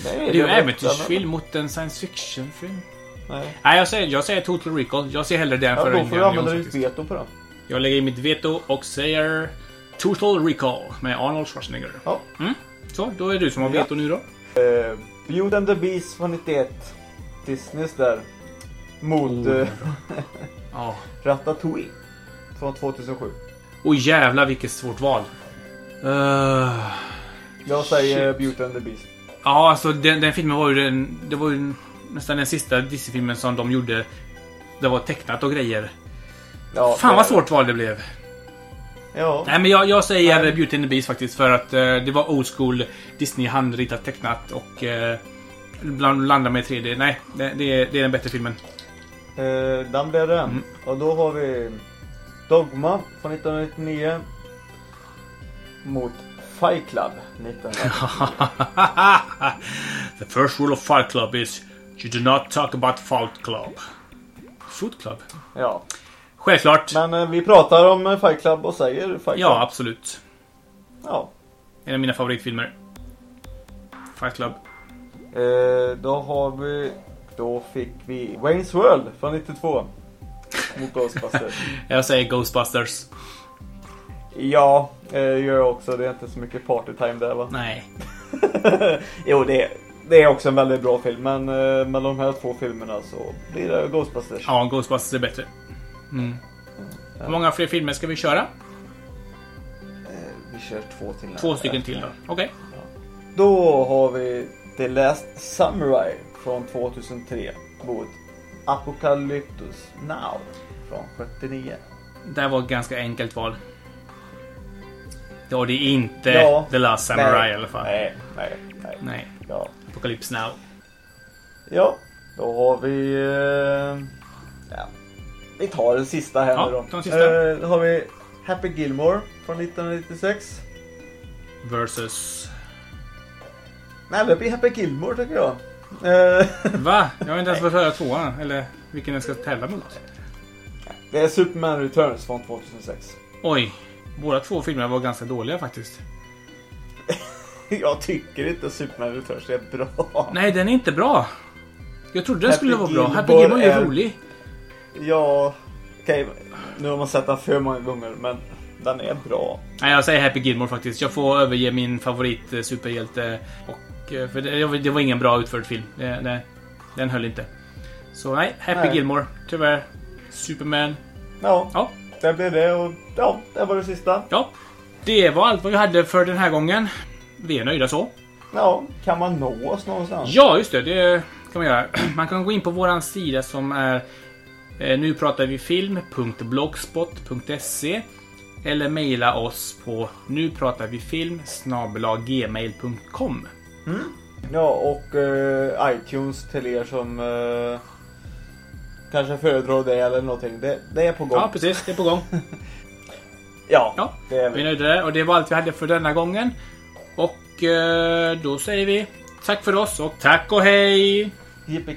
Nej, Det är ju väl äventyrsfilm mot en science fiction-film. Nej. Nej, jag säger, jag säger Total Recall. Jag ser hellre den Ja, före då får du använda ditt veto på den. Jag lägger in mitt veto och säger Total Recall med Arnold Schwarzenegger. Ja. Så, då är du som har Ja. veto nu då. Uh, Beauty and the Beast från 91. Disneys där. Mot Oh. uh, Ja. *laughs* Ratatouille. Från 2007. Oj jävlar vilket svårt val. Uh, Jag säger Shit. Beauty and the Beast. ja, alltså den, den filmen var ju den... Det var ju nästan den sista Disney-filmen som de gjorde. Det var tecknat och grejer. Ja, Fan det- vad svårt val det blev. Ja. Nej men jag, jag säger Nej. Beauty and the Beast faktiskt för att eh, det var old school Disney handritat tecknat och eh, bland, landa med 3D. Nej, det, det, är, det är den bättre filmen. Eh, den blev den. Mm. Och då har vi Dogma från 1999. Mot Fight Club *laughs* 1999. the first rule of Fight Club is you do not talk about Fight Club. Foot Club? ja. Självklart. Men eh, vi pratar om eh, Fight Club och säger Fight Club. Ja, absolut. ja. En av mina favoritfilmer. Fight Club. Eh, då har vi... Då fick vi Wayne's World från 92. Mot Ghostbusters. *laughs* Jag säger Ghostbusters. ja, eh, gör jag också. Det är inte så mycket partytime där va? Nej. *laughs* jo, det, det är också en väldigt bra film. Men eh, mellan de här två filmerna så blir det Ghostbusters. Ja, Ghostbusters är bättre. Mm. Hur många fler filmer ska vi köra? Eh, vi kör två till. här. Två stycken till då. Okej. Då har vi The Last Samurai från 2003 mot Apocalyptus Now från 79. Det var ett ganska enkelt val. Ja, det är inte Ja. The Last Samurai nej, i alla fall. Nej, nej, nej. Nej. Ja. Apocalypse Now. ja, då har vi... Eh, ja. Vi tar den sista här Ja, nu då. sista. Eh, då har vi Happy Gilmore från 1996. Versus... Nej, det blir Happy Gilmore tycker jag. Eh, *laughs* Va? Jag har inte ens fått höra tvåan. Eller vilken den ska tävla mot. det är Superman Returns från 2006. Oj. Båda två filmerna var ganska dåliga faktiskt. *laughs* Jag tycker inte Superman Returns är bra. Nej, den är inte bra. Jag trodde den Happy skulle vara bra. Happy Gilmore är är- rolig. Ja, okej. Nu har man sett den för många gånger, men den är bra. Nej, jag säger Happy Gilmore faktiskt. Jag får överge min favorit eh, superhjälte. Och, eh, för det, det var ingen bra utförd film. Det, det, den höll inte. Så nej, Happy Nej. Gilmore. Tyvärr. Superman. Ja, Ja, det blev det och ja, det var det sista. ja. Det var allt vad vi hade för den här gången. Vi är nöjda så. Ja, kan man nå oss någonstans? Ja, just det. Det kan man göra. *clears throat* Man kan gå in på våran sida som är eh, nu pratar vi film.blogspot.se eller mejla oss på nu pratar vi film gmail.com. Ja, och eh, iTunes till er som eh, kanske föredrar det eller någonting. Det, det är på gång. Ja, precis. Det är på gång. *laughs* Ja, Ja, det är Vi är vi. nöjda där och det var allt vi hade för denna gången. Och eh, då säger vi tack för oss och tack och hej! Yippee